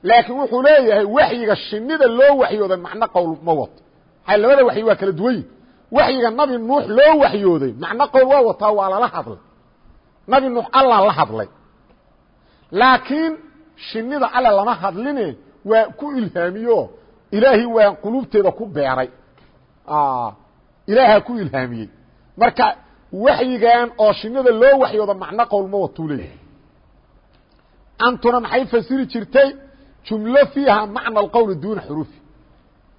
laakiin wuxuu leeyahay waxyiga shinida loo waxyooday macno qowl ma wato a labada waxyi waa kala duwan yihi waxyiga nabi nuux loo waxyooday macno qowl waa wataa waa lala hadlay. Nabi nuux alla la hadlay. Laakiin shinida alle lama hadline waa ku ilhaamiyo. Ilaahay waa qulubteeda ku beeray. Ilaahaa ku ilhaamiyey. Marka waxyigan oo shinida loo waxyoodo macno qowl ma watuu leeyahay. Antuna maxay jumlo fiiha macna alqowli duuna xuruufi.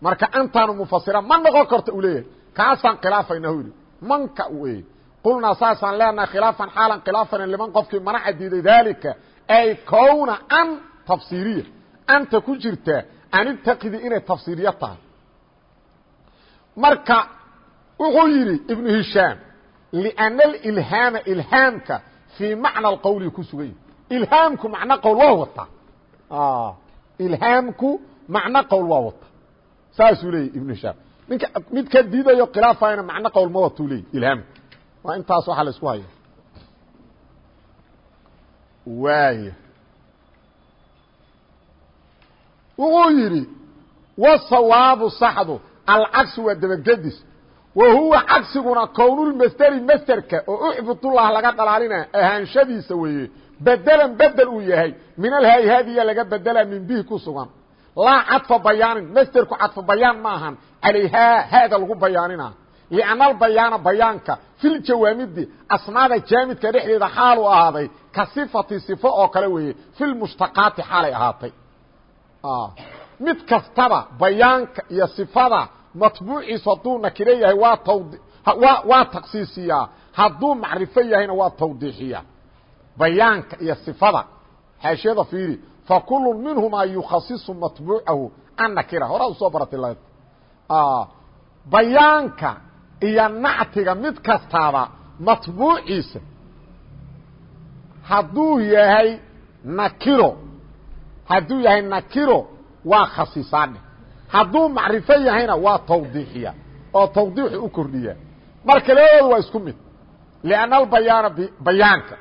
Marka antaanu mufasira ma noqon karto uu leeyahay. Kaasaan khilaafayna hu yidhi. Manka wey qulnaa saasaan leenahay khilaafan xaalan khilaafana liman qofkii manaca diiday daalika. Ay kowna an tafsiiriya. Anta ku jirta an itaqidi inay tafsiiriya tahay. Marka wuxuu yidhi ibnu hishaam liana alilhaama ilhaamka fii macna alqowli ku sugan. Yahi ilhaamku macno qowl waa wataa ilhaamku macno qowl waa wata. Saasuu leeyay ibnu hishaam. Ninka mid ka diidayo khilaafayna macno qowl ma watuu leeyay ilhaamku waa intaas waxaa la isku haya waaya wuxuu yidhi wasawaabu saxdu alcagsu waa dabagedis wa huwa cagsiguna kownulmasderi masderka oo uxbudullah laga dhalaalina ahaanshadiisa weeye bedelan bedel uu yahay. Min alhayhadiya laga bedela min bihi ku sugan. Laa cadfa bayaanin masderku cadfa bayaan ma ahan. Calayhaa haada lagu bayaanina. Lianna albayaana bayaanka filjawaamidi asmaada jaamidka dhexdeeda xaalu ahaaday ka sifati sifo oo kale weeye filmushtaqaati xaalay ahaatay. Mid kastaba bayaanka iyo sifada matbuuciisu hadduu nakiro yahay waa tawd waa taksiisiyaa hadduu macrifo yahayna waa tawdiixiyaa bayaanka iyo sifada xaashiyada fiiri fakulu minhumaa yukhasisu matbuucahu an nakira horaa u soo baratay l bayaanka iyo nactiga mid kastaaba matbuuciisa hadduu yahay nakiro hadduu yahay nakiro waa khasisaadhe hadduu macrifo yahayna waa tawdiixiya oo tawdiixu u kordhiya. Marka labadooda waa isku mid lianna albayaana bayaanka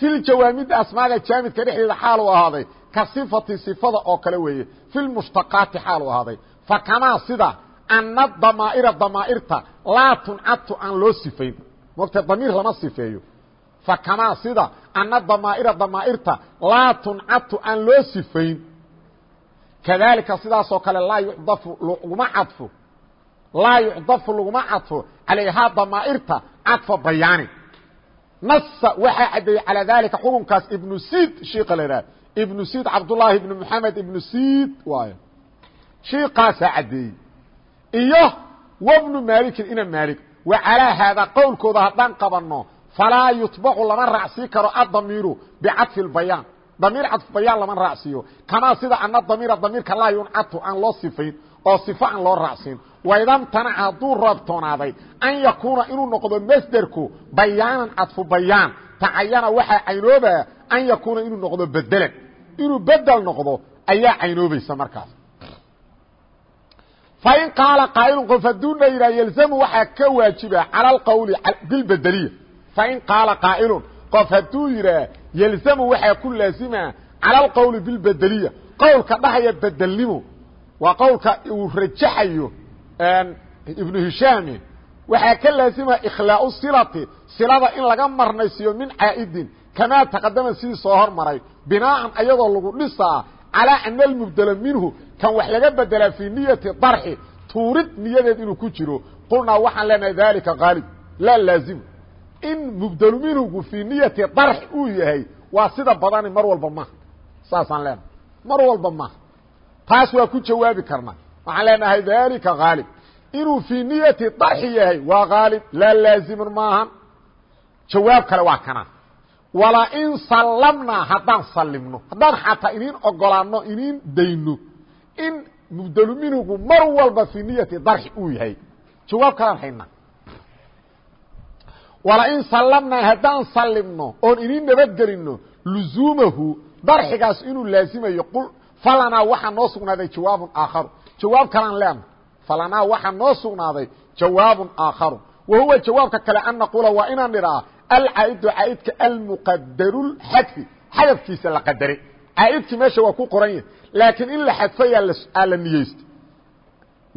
filjawaamida asmaaga jaamidka dhexdeeda xaalu ahaaday ka sifati sifada oo kale weeye filmushtaqaati xaalu ahaaday. Fa kamaa sida ana damaa'ira damaa'irta laa tuncatu aan loo sifayn. Mogta damiir lama sifeeyo. Fa kamaa sida ana damaa'ira damaa'irta laa tuncatu aan loo sifayn. Kadalika sidaasoo kale laa yudafu laguma cadfo laa yucdafu laguma cadfo calayhaa damaa'irta cadfa bayaanin nasa waxaa caddeeyey calaa dalika xukunkaas ibnu sid shiika la idhaha ibnu sid cabdullaahi ibnu moxamed ibnu sid waayo shiikaasaa caddeeyey iyo wabnu maalikin ina maalik wa calaa haadaa qowlkooda haddaan qabanno falaa yutbacu lama raacsii karo addamiiru bicadfi اbayaan damiir cadf bayaan lama raacsiiyo kamaa sida ana damiira damiirka laa yuncatu aan loo sifayn oo sifo aan loo raacsiin waydamtanaca hadduu roobtoonaaday an yakuuna inuu noqdo masderku bayaanan cadfu bayaan tacayana waxaa caynoobaa an yakuuna inuu noqdo bedelan inuu bedel noqdo ayaa caynoobaysa markaas fain qaala qaa'ilun qof hadduu yidhah yelzamu waxaa ka waajiba cala alqowli bilbedeliya fain qaala qaa'ilun qof hadduu yidhaah yelzamu waxaa ku laazima cala alqowli bilbedeliya qowlka dhahaya bedelnimo waa qowlka uu rajaxayo ibnu hishaami waxaa ka laazima ikhlaau silati silada in laga marnaysiiyo min caa'idin kamaa taqadama sidii soo hormaray binaaan ayadoo lagu dhisaa calaa ana almubdela minhu kan wax laga bedelaa fii niyati darxi tuurid niyadeed inuu ku jiro. Qulnaa waxaan leenahay dalika haalib laa laazimu in mubdelu minhugu fii niyati darxi uu yahay waa sida badani mar walba maha saasaan leenahay. Mar walba maha taas waa ku jawaabi karnaa waxaan leenahay dalika haalib inuu fii niyati darxi yahay waa haalib laa laazimun maahan. Jawaab kale waa kana. Walaa in sallamnaa haddaan sallimno haddaan xataa iniin ogolaano iniin dayno in mubdelu minhugu mar walba fii niyati darxi uu yahay. Jawaab kalaan haynaa wala in sallamnaa haddaan sallimno oon idin nabadgelinno luzuumahu darxigaas inuu laazimayo qul noo sugnaaday jawaabun aakharu jawaab kalaan leena falanaa waxaa noo sugnaaday jawaabun aakharu wa huwa jawaabka kale an naqula waa inaan nidhaa alcaa'idu caa'idka almuqadarulxadfi xadafkiisa la qadaray caa'idkii meesha waa ku qoran yahay laakiin in la xadfayaa aa la niyeysta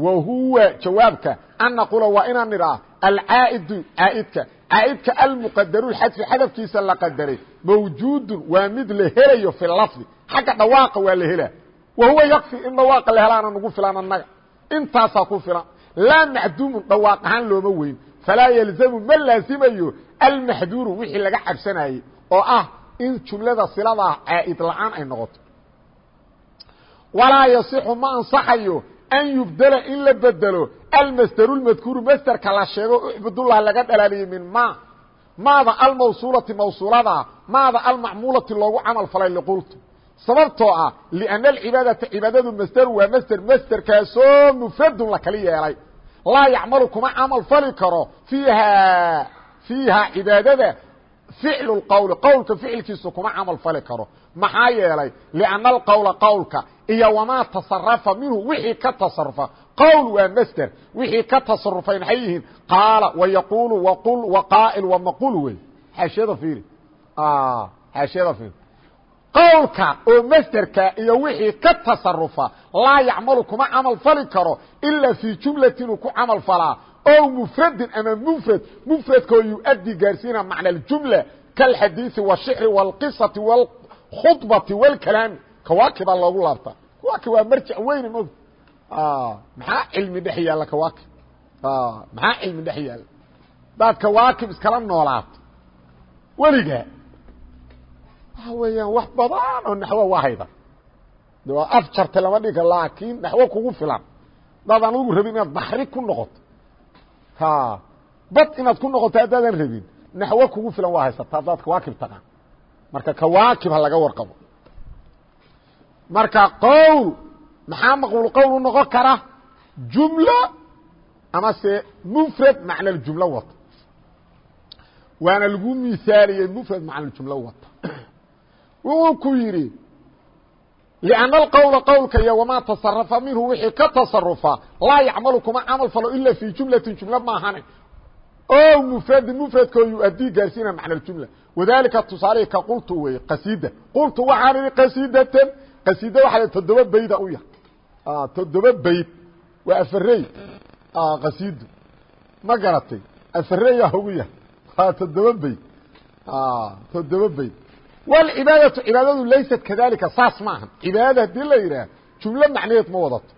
wa huwa jawaabka an naqula waa inaan nidhaa alcaa'idu caa'idka caa'idka almuqadarulxadfi xadafkiisa la qadaray mawjuudun waa mid la helayo fi lafdi. Xagga dhawaaqa waa la helaa huwa yakfi in dhawaaqa la helaana nagu filan annaga intaasaa ku filan laa macduumun dhawaaq ahaan looma weyn falaa yalzamu ma laazimayo almaxduuru wixii laga cabsanayey oo ah in jumlada siladaa caa'id la'aan ay noqoto walaa yasixu ma ansaxayo an yubdela in la bedelo almasderu lmadkuuru masderka la sheego ucbudullah laga dhalaaliyey min ma maada almawsuulati mawsuulada maada almacmuulati loogu camal sababtoo ah lianna alcibaadata cibaadadu masderu waa masder masderkaasoo mufradun la kali yeelay laa yacmalu kuma camal fali karo fiiha fiiha cibaadada ficlu lqowli qowlka ficilkiisu kuma camal fali karo maxaa yeelay lianna alqowla qowlka iyo wamaa tasarafa minhu wixii ka tasarufa qowl waa masder wixii ka tasarufay maxay yihiin qaala wayaquulu waqul waqaa'il wamaqul wey xaashiyada fiiri xaashiyada fiiri qowlka oo masderka iyo wixii ka tasarufa laa yacmalu kuma camal fali karo ilaa fii jumlatin uu ku camal falaa o mfradin ama mfrad mfradkoo yuؤdي gaarsiina macna اjumla kaاlxadiiثi والshicri والqiصaةi والkhudbaةi والkalaami kawaakibaa loogu laabtaa kawaakib waa marjac weyne mog maxaa cilmi dhex yaalla kawaakib maxaa cilmi dhex yaalla hadaad kawaakib iskala noolaato weligaa waxa weeyaan wax badan oo naxwo waa hayda. De waa af jartay lama dhika laakiin naxwo kugu filan. Hadaad anugu rabin inaad baxri ku noqoto. Bad inaad ku noqoto haddaadan rabin naxwo kugu filan waa haysata haddaad kawaakib taqaan. Marka kawaakib ha laga warqabo. Marka qowl maxaa maqbuul qowl u noqon kara? Jumlo ama se mfrad macna jumlo wata waana lagu misaaliyey mfrad macna jumlo wata wuxuu ku yidhi لأن الqول qwlka iyo وmaa taصرفa minhu wixii ka taصaرفa laa yacmalu kuma camal falo ila fي jumlaةi jumlo maahane o mfradi mfradkoo yuadii gaarsiina macna jumla wadalika tusaalihi ka qultu wey qasida qultu waxaan idhi qasidatan qasida waxaa toddoba bayda u yahay toddoba bayd waa afarey qasidu ma garatay afareya ugu yahay toddoba bayd toddoba bayd wlcibaadatu cibaadadu laysat kadalika saas maaha cibaada haddii la yidhaah jumlo macneed ma wadato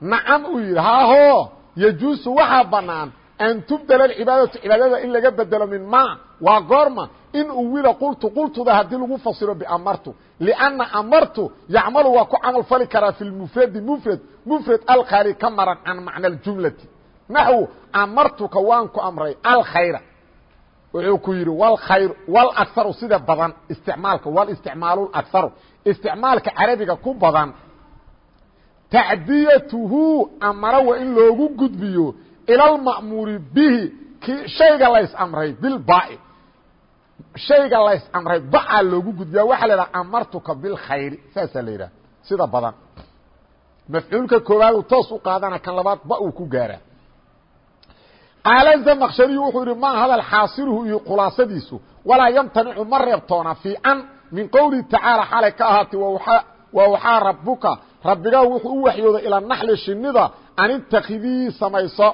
nacam uu yidhi haaho yajuusu waxaa banaan an tubdela cibaadatu cibaadada in laga bedelo min ma waa goorma in uwila qultu qultuda haddii lagu fasiro biamartu lana amartu yacmalu waa ku camal fali karaa fi mufradi mufrad mufrad alkhali ka maran can macna jumlati naxwu amartuka waan ku amray alkhayra wuxuu ku yidhi wlkhayr wlakharu sida badan isticmaalka walisticmaalu akharu isticmaalka carabiga ku badan tacdiyatuhu amara waa in loogu gudbiyo ila lma'muuri bihi ki shayga lays amray bilbai shayga lays amray bacaa loogu gudbiya waxaa la idhaha amartuka bilkhayri saasaa la yidhaha sida badan. Mafcuulka koowaadu toos u qaadana kan labaad ba uu ku gaaraa qaala zamkshariy wuxuu yihi ma hadal xaasiluhu iyo khulaasadiisu walaa yamtanicu ma reebtoona fii an min qowlihi tacaala xalay ka ahaatay wa waxaa rabuka rabbigaa wuxuu u waxyooday ilaa naxli shinida an itakidii samayso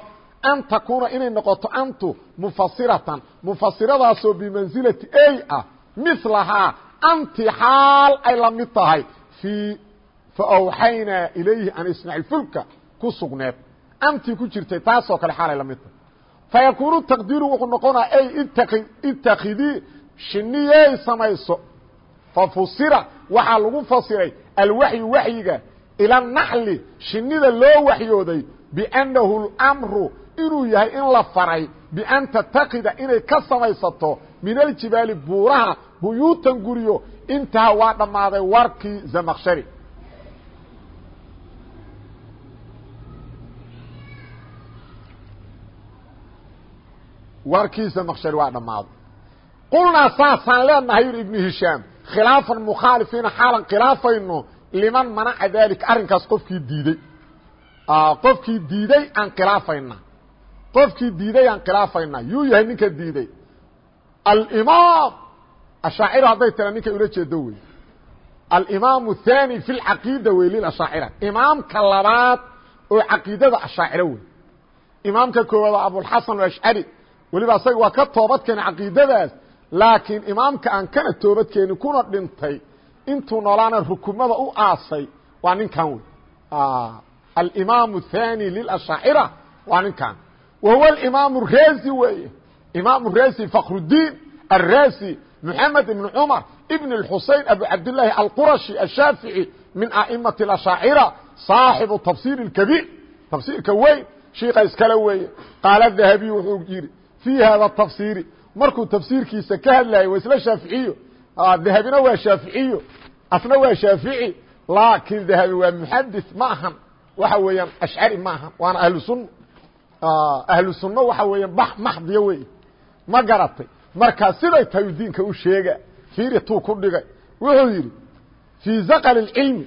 an takuuna inay noqoto antu mufasiratan mufasiradaasoo bimansilati ey ah milahaa anti xaal ay la mid tahay fii faawxaynaa ilayhi an ismaci fulka ku sugneed antii ku jirtay taasoo kale xaalay la mid tahay fayakuunu taqdiiru wuxuu noqonaa ay itakidii shiniyey samayso fafusira waxaa lagu fasiray alwaxyu waxyiga ila naxli shinida loo waxyooday biannahu اlmru inuu yahay in la faray bian tatakida inay ka samaysato min aljibaali buuraha buyuutan guryo intaha waa dhammaaday warkii zamkshari warkiisa mkshari waa dhammaaday qulnaa saasaan leenahay yuri ibnu hishaam khilaafan mukhaalifiina xaalan khilaafayno liman manaca daalika arrinkaas qofkii diidey ah, qofkii diiday aan khilaafayna. Qofkii diiday aan khilaafayna. Yuu yahay ninka diiday. Alimaam ashaaciru hadday tira ninka ula jeedo wey. Alimaam الثaanي fi اlcaqiida wey lilashaacira imaamka labaad oo caqiidada ashaaciro wey. Imaamka koowaad waa abulxasan ashcari weliba asaga waa ka toobad keena caqiidadaas laakiin imaamka aan kana toobad keenin kuna dhintay intuu noolaana rukumada u aasay waa ninkan wey alimaam الثاني lilashaacira waa ninkan wa huwa imaam الrazi weeye imaam الrazi fakrudiin الrazi محمد بن cمر بن الحuسين أبو عبداللahi الqرشي الشhاaفiعي min أئmaة الأشhاaعرة صاaxiب تفsير الكبير تفsيirka weyn شhiika iskale weeye qaaل الذahaبي wuxuu yihi في hada تفsير markuu تفsيirkiisa ka hadlayay wa isla shaaفiعiyo ذahaبina waa shaaفiعiyo asna waa shaaفiعي laakiin ذahaبي waa محadiث ma ahan waxa weeyaan أشعري ma ahan waana ahlu sun ahlu suno waxa weeya maxdiya wey ma garatay markaa siday tahay diinka u sheega fiiri tuu ku dhigay wuxuu yidhi fii zaql اcilmi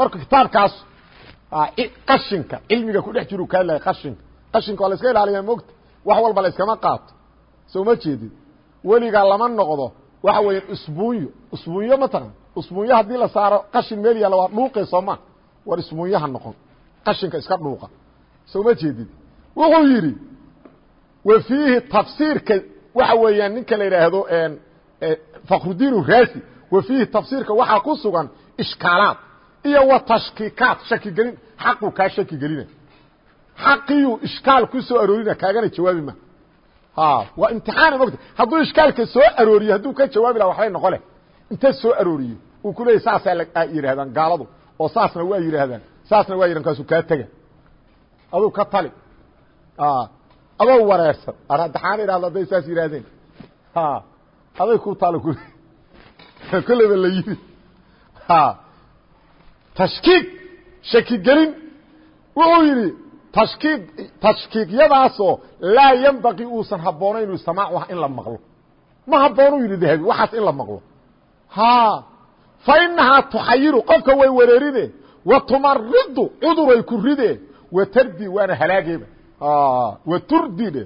marka kitaabkaas qashinka cilmiga ku dhex jiru ka hadlaya qashinka qashinka waa la iska ilaaliyaa mogta wax walba la iskama qaato. Soo ma jeedid weligaa lama noqdo. Waxa weya isbuunyo. Isbuunyo mataqan isbuunyo haddii la saaro qashin meel yaalla waa dhuuqe soo ma. War isbuunyaha noqon. Qashinka iska dhuuqa. Soo ma jeedid wuxuu yidhi wa fiihi tafsiirka. Waxa weeyaan ninka la yidhaahdo fakrudiin rasi wa fiihi tafsiirka waxaa ku sugan ishkaalaad iyo wa tashkiikaad. Shakigelin xaqu kaa shaki xaqiyuu ishkaal ku soo aroorina kaagana jawaabi ma. Waa imtixaana mogta hadduu ishkaalka soo arooriyo hadduu ka jawaabi laha waxbay noqo leh inta soo arooriyo uu ku leeyay saasaa yidhahdaan gaaladu oo saasna waa yidhaahdaan saasna waa yidhahan kaasu kaa tega aduu ka tali. Adoo wareersan. Aradaxaan idhahdo hadday saas yidhaahdeen aday ku taalo kolleyba <laughs> la yiri tashkiik shakigelin. Wuxuu yidhi tashkiiqyadaasoo laa yenbaqii uusan habboona inuu samaac ah in la maqlo. Ma habboonuu yidhi dahabi waxaas in la maqlo. Ha fa inahaa tuxayiru qofka way wareeride wa tumaridu cuduray ku ride wa tardi waana halaageeba wa turdi dhe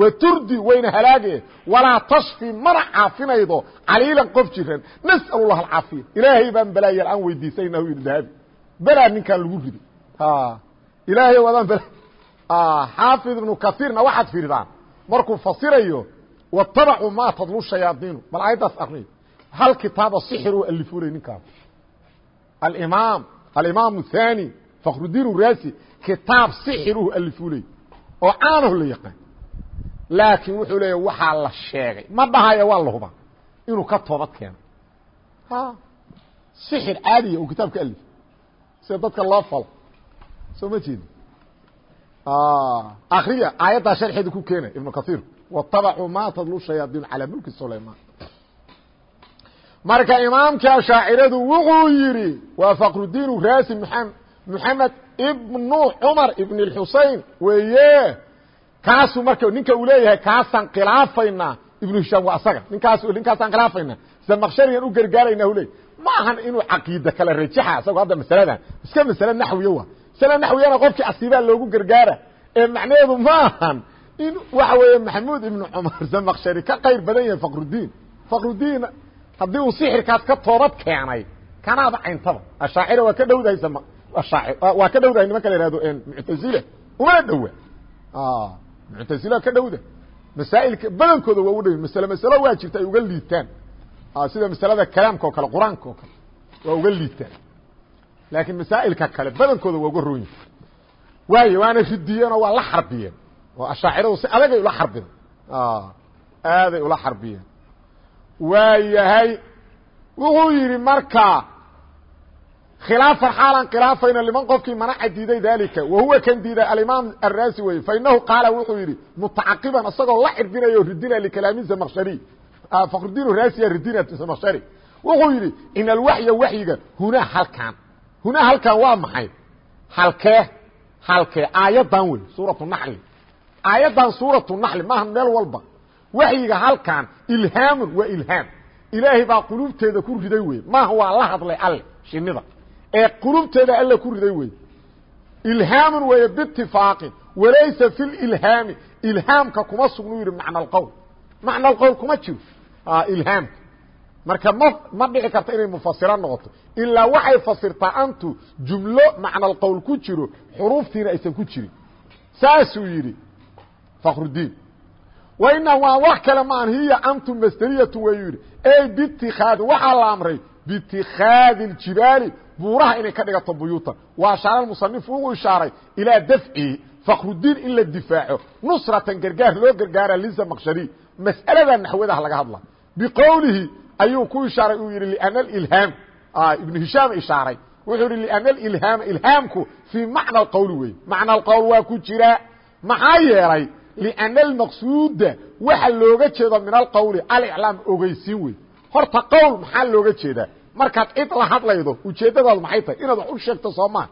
wa turdi wayna halaage. Walaa tashfi mana caafinaydo caliilan qof jiran. Nas'al llah alcaafiya. Ilaahay baan balaa yal aan weydiisanayna u yidhi dahabi. Balaa ninkaan lagu ride ilaahay wadan ah, xaafid ibnu kaiirna waxaad fiirdaan markuu fasirayo watabacuu maa tadlu shayaadiinu. Bal aayaddaas akriyo hal kitaaba sixir u alifunay ninkaas aimaam alimaam thaani fakhrudiin uraasi kitaab sixir u alifunay oo caanahu la yaqaan. Laakiin wuxuu leeya waxaa la sheegay. Ma dhahaya waa la huba inuu ka toobad keeno. Sixir caadiya uu kitaabka alif sida dadka loo falo soo ma jeedi ah, akriya aayaddaa sharxeeda ku keenay ibnu kaiir watabacuu ma tadlu shayaadiin calaa mulki sulayman marka imaamka shaaciradu wuxuu yidhi waa faqrudiinu raasi m moxamed ibnu cumar ibn اxusain weeye kaasuu marka ninka uu leeyahay kaasaan khilaafaynaa. Ibnu hishaam waa asaga ninkaas ninkaasaan khilaafaynaa. Zamaqsharigan u gargaaraynaa u leey ma inuu caqiida kala rajaxa isago hadda masaladan iska masale naxwiya wa masale naxwiyana qofkii asiibaa loogu gargaara ee macnaheedu ma in waxa weeye maxamuud ibnu cumar zamaqshari ka qayr badan yahay faqrudiin faqrudiin haddii uu sixirkaas ka toobad keenay kanaaba cayntaba. Ashaacira waa ka dhowdahay waa ka dhowdahay nimanka la ihahdo muctazile umana dhowa muctazila ka dhowda masaa'ilka badankooda waa u dhow masle masalo waa jirta ay uga liitaan sida masalada kalaamka oo kale qur'aanka oo kale waa uga liitaan laakiin masaa'ilka kale badankooda waa uga roonyi waayo waana ridiyeenoo waa la xarbiyeen. Oo ashaaciradu si adagay ula xarbiden aaday ula xarbiyeen. Waa yahay wuxuu yidhi marka khilaafan xaalan khilaafayna liman qofkii manaca diiday dalika wa kan diiday alimaam arasi weye fainahu qaala wuxuu yidhi mutacaqiban isagoo la cirbinayo ridina likalaami zamaqshari. Fakrudiin rasiya ridina zamaqshari. Wuxuu yidhi in alwaxya waxyiga hunaa halkan hunaa halkan waa maxay? Halkee halkee aayadan wey suuratu naxli. Aayaddan suuratu naxli maaha meel walba. Waxyiga halkan ilhaamun waa ilhaam. Ilaahay baa qulubteeda ku riday wey maaha waa la hadlay alle shinida ee qulubteeda alle ku riday wey ilhaamun weeye biitifaaqin walaysa fi lilhaami ilhaamka kuma sugnu yidhi macna alqowl macna alqowl kuma jiro. Ilhaamka marka ma ma dhici karta inay mufasiro noqoto. Ilaa waxay fasirtaa antu jumlo macna alqowl ku jiro xuruuftiina aysan ku jirin. Saasuu yidhi fakrudiin waina waa wax kale maan hiya antu masderiyatu wayuu yidhi. Ey biitikaadi waxaa la amray biitikaadi اljibaali buuraha inay ka dhigato buyuutan. Waa ashaara musanifu uu ishaaray ilaa dafcihi fakrudiin in la difaaco. Nusratan gargaar loo gargaara liza maqshari. Mas'alada naxwadaha laga hadla biqowlihi ayuu ku ishaaray uu yidhi liana alilhaam ibnu hishaam ishaaray. Wuxuu yihi liana alilhaama ilhaamku fii macna alqowli wey macna alqowl waa ku jira maxaa yeelay liana almaqsuuda waxa looga jeedo min alqowli aliclaam ogeysiin wey horta qowl maxaa looga jeedaa? Markaad cid la hadlaydo ujeeddadaadu maxay tahay? Inaad wax u sheegto soo maa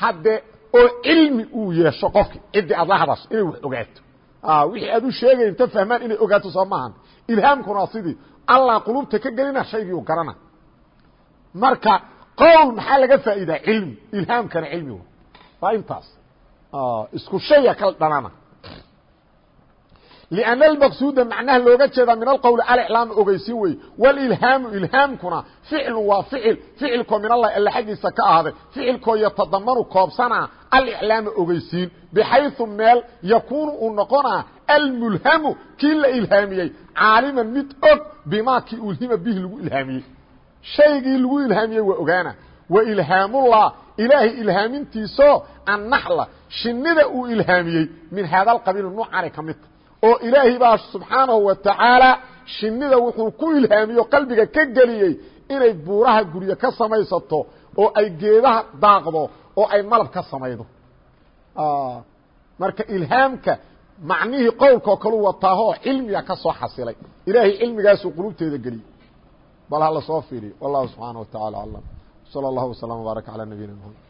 hadde oo cilmi uu yeesho qofki ciddii aad la hadasho inay wax ogaato wixii aad u sheegay inta fahmaan inay ogaato soo maahan ilhaamkuna sidii allah qulubta ka gelina shaygii u garana marka qowl maxaa laga faa'iidaa cilmi ilhaamkana cilmi waa intaas isku shaya kal dhanana لأن المqسuda macnaha looga jeeda min alqwl aliclaam ogeysin wey wlilhaamu ilhaamkuna ficlu waa ficil ficilkoo min allahi alle xaggiisa ka ahaaday ficilkoo yatadamanu koobsanaa aliclaama ogeysiin bxayثu meel yakuunu uu noqonaa almulhamu kii la ilhaamiyey. Caaliman mid og bimaa kii ulhima bihi lagu ilhaamiyey. Shaygii lagu ilhaamiyey waa ogaana. Wailhaamullah ilaahay ilhaamintiisoo annaxla shinida uu ilhaamiyey min haada alqabiil nuucani ka midta oo ilaahay baa subxaanahu wa tacaala shinida wuxuu ku ilhaamiyo qalbiga ka geliyey inay buuraha guryo ka samaysato oo ay geedaha daaqdo oo ay malab ka samaydo. Marka ilhaamka macnihii qowlkao kalu wataahoo cilmiga ka soo xasilay ilaahay cilmigaasuu qulubteeda geliyey bal hala soo fiiriyo wallahu subxaanaه wa taعala aclam slى اllah وsلام وbaarك عalى nabiyina mحamed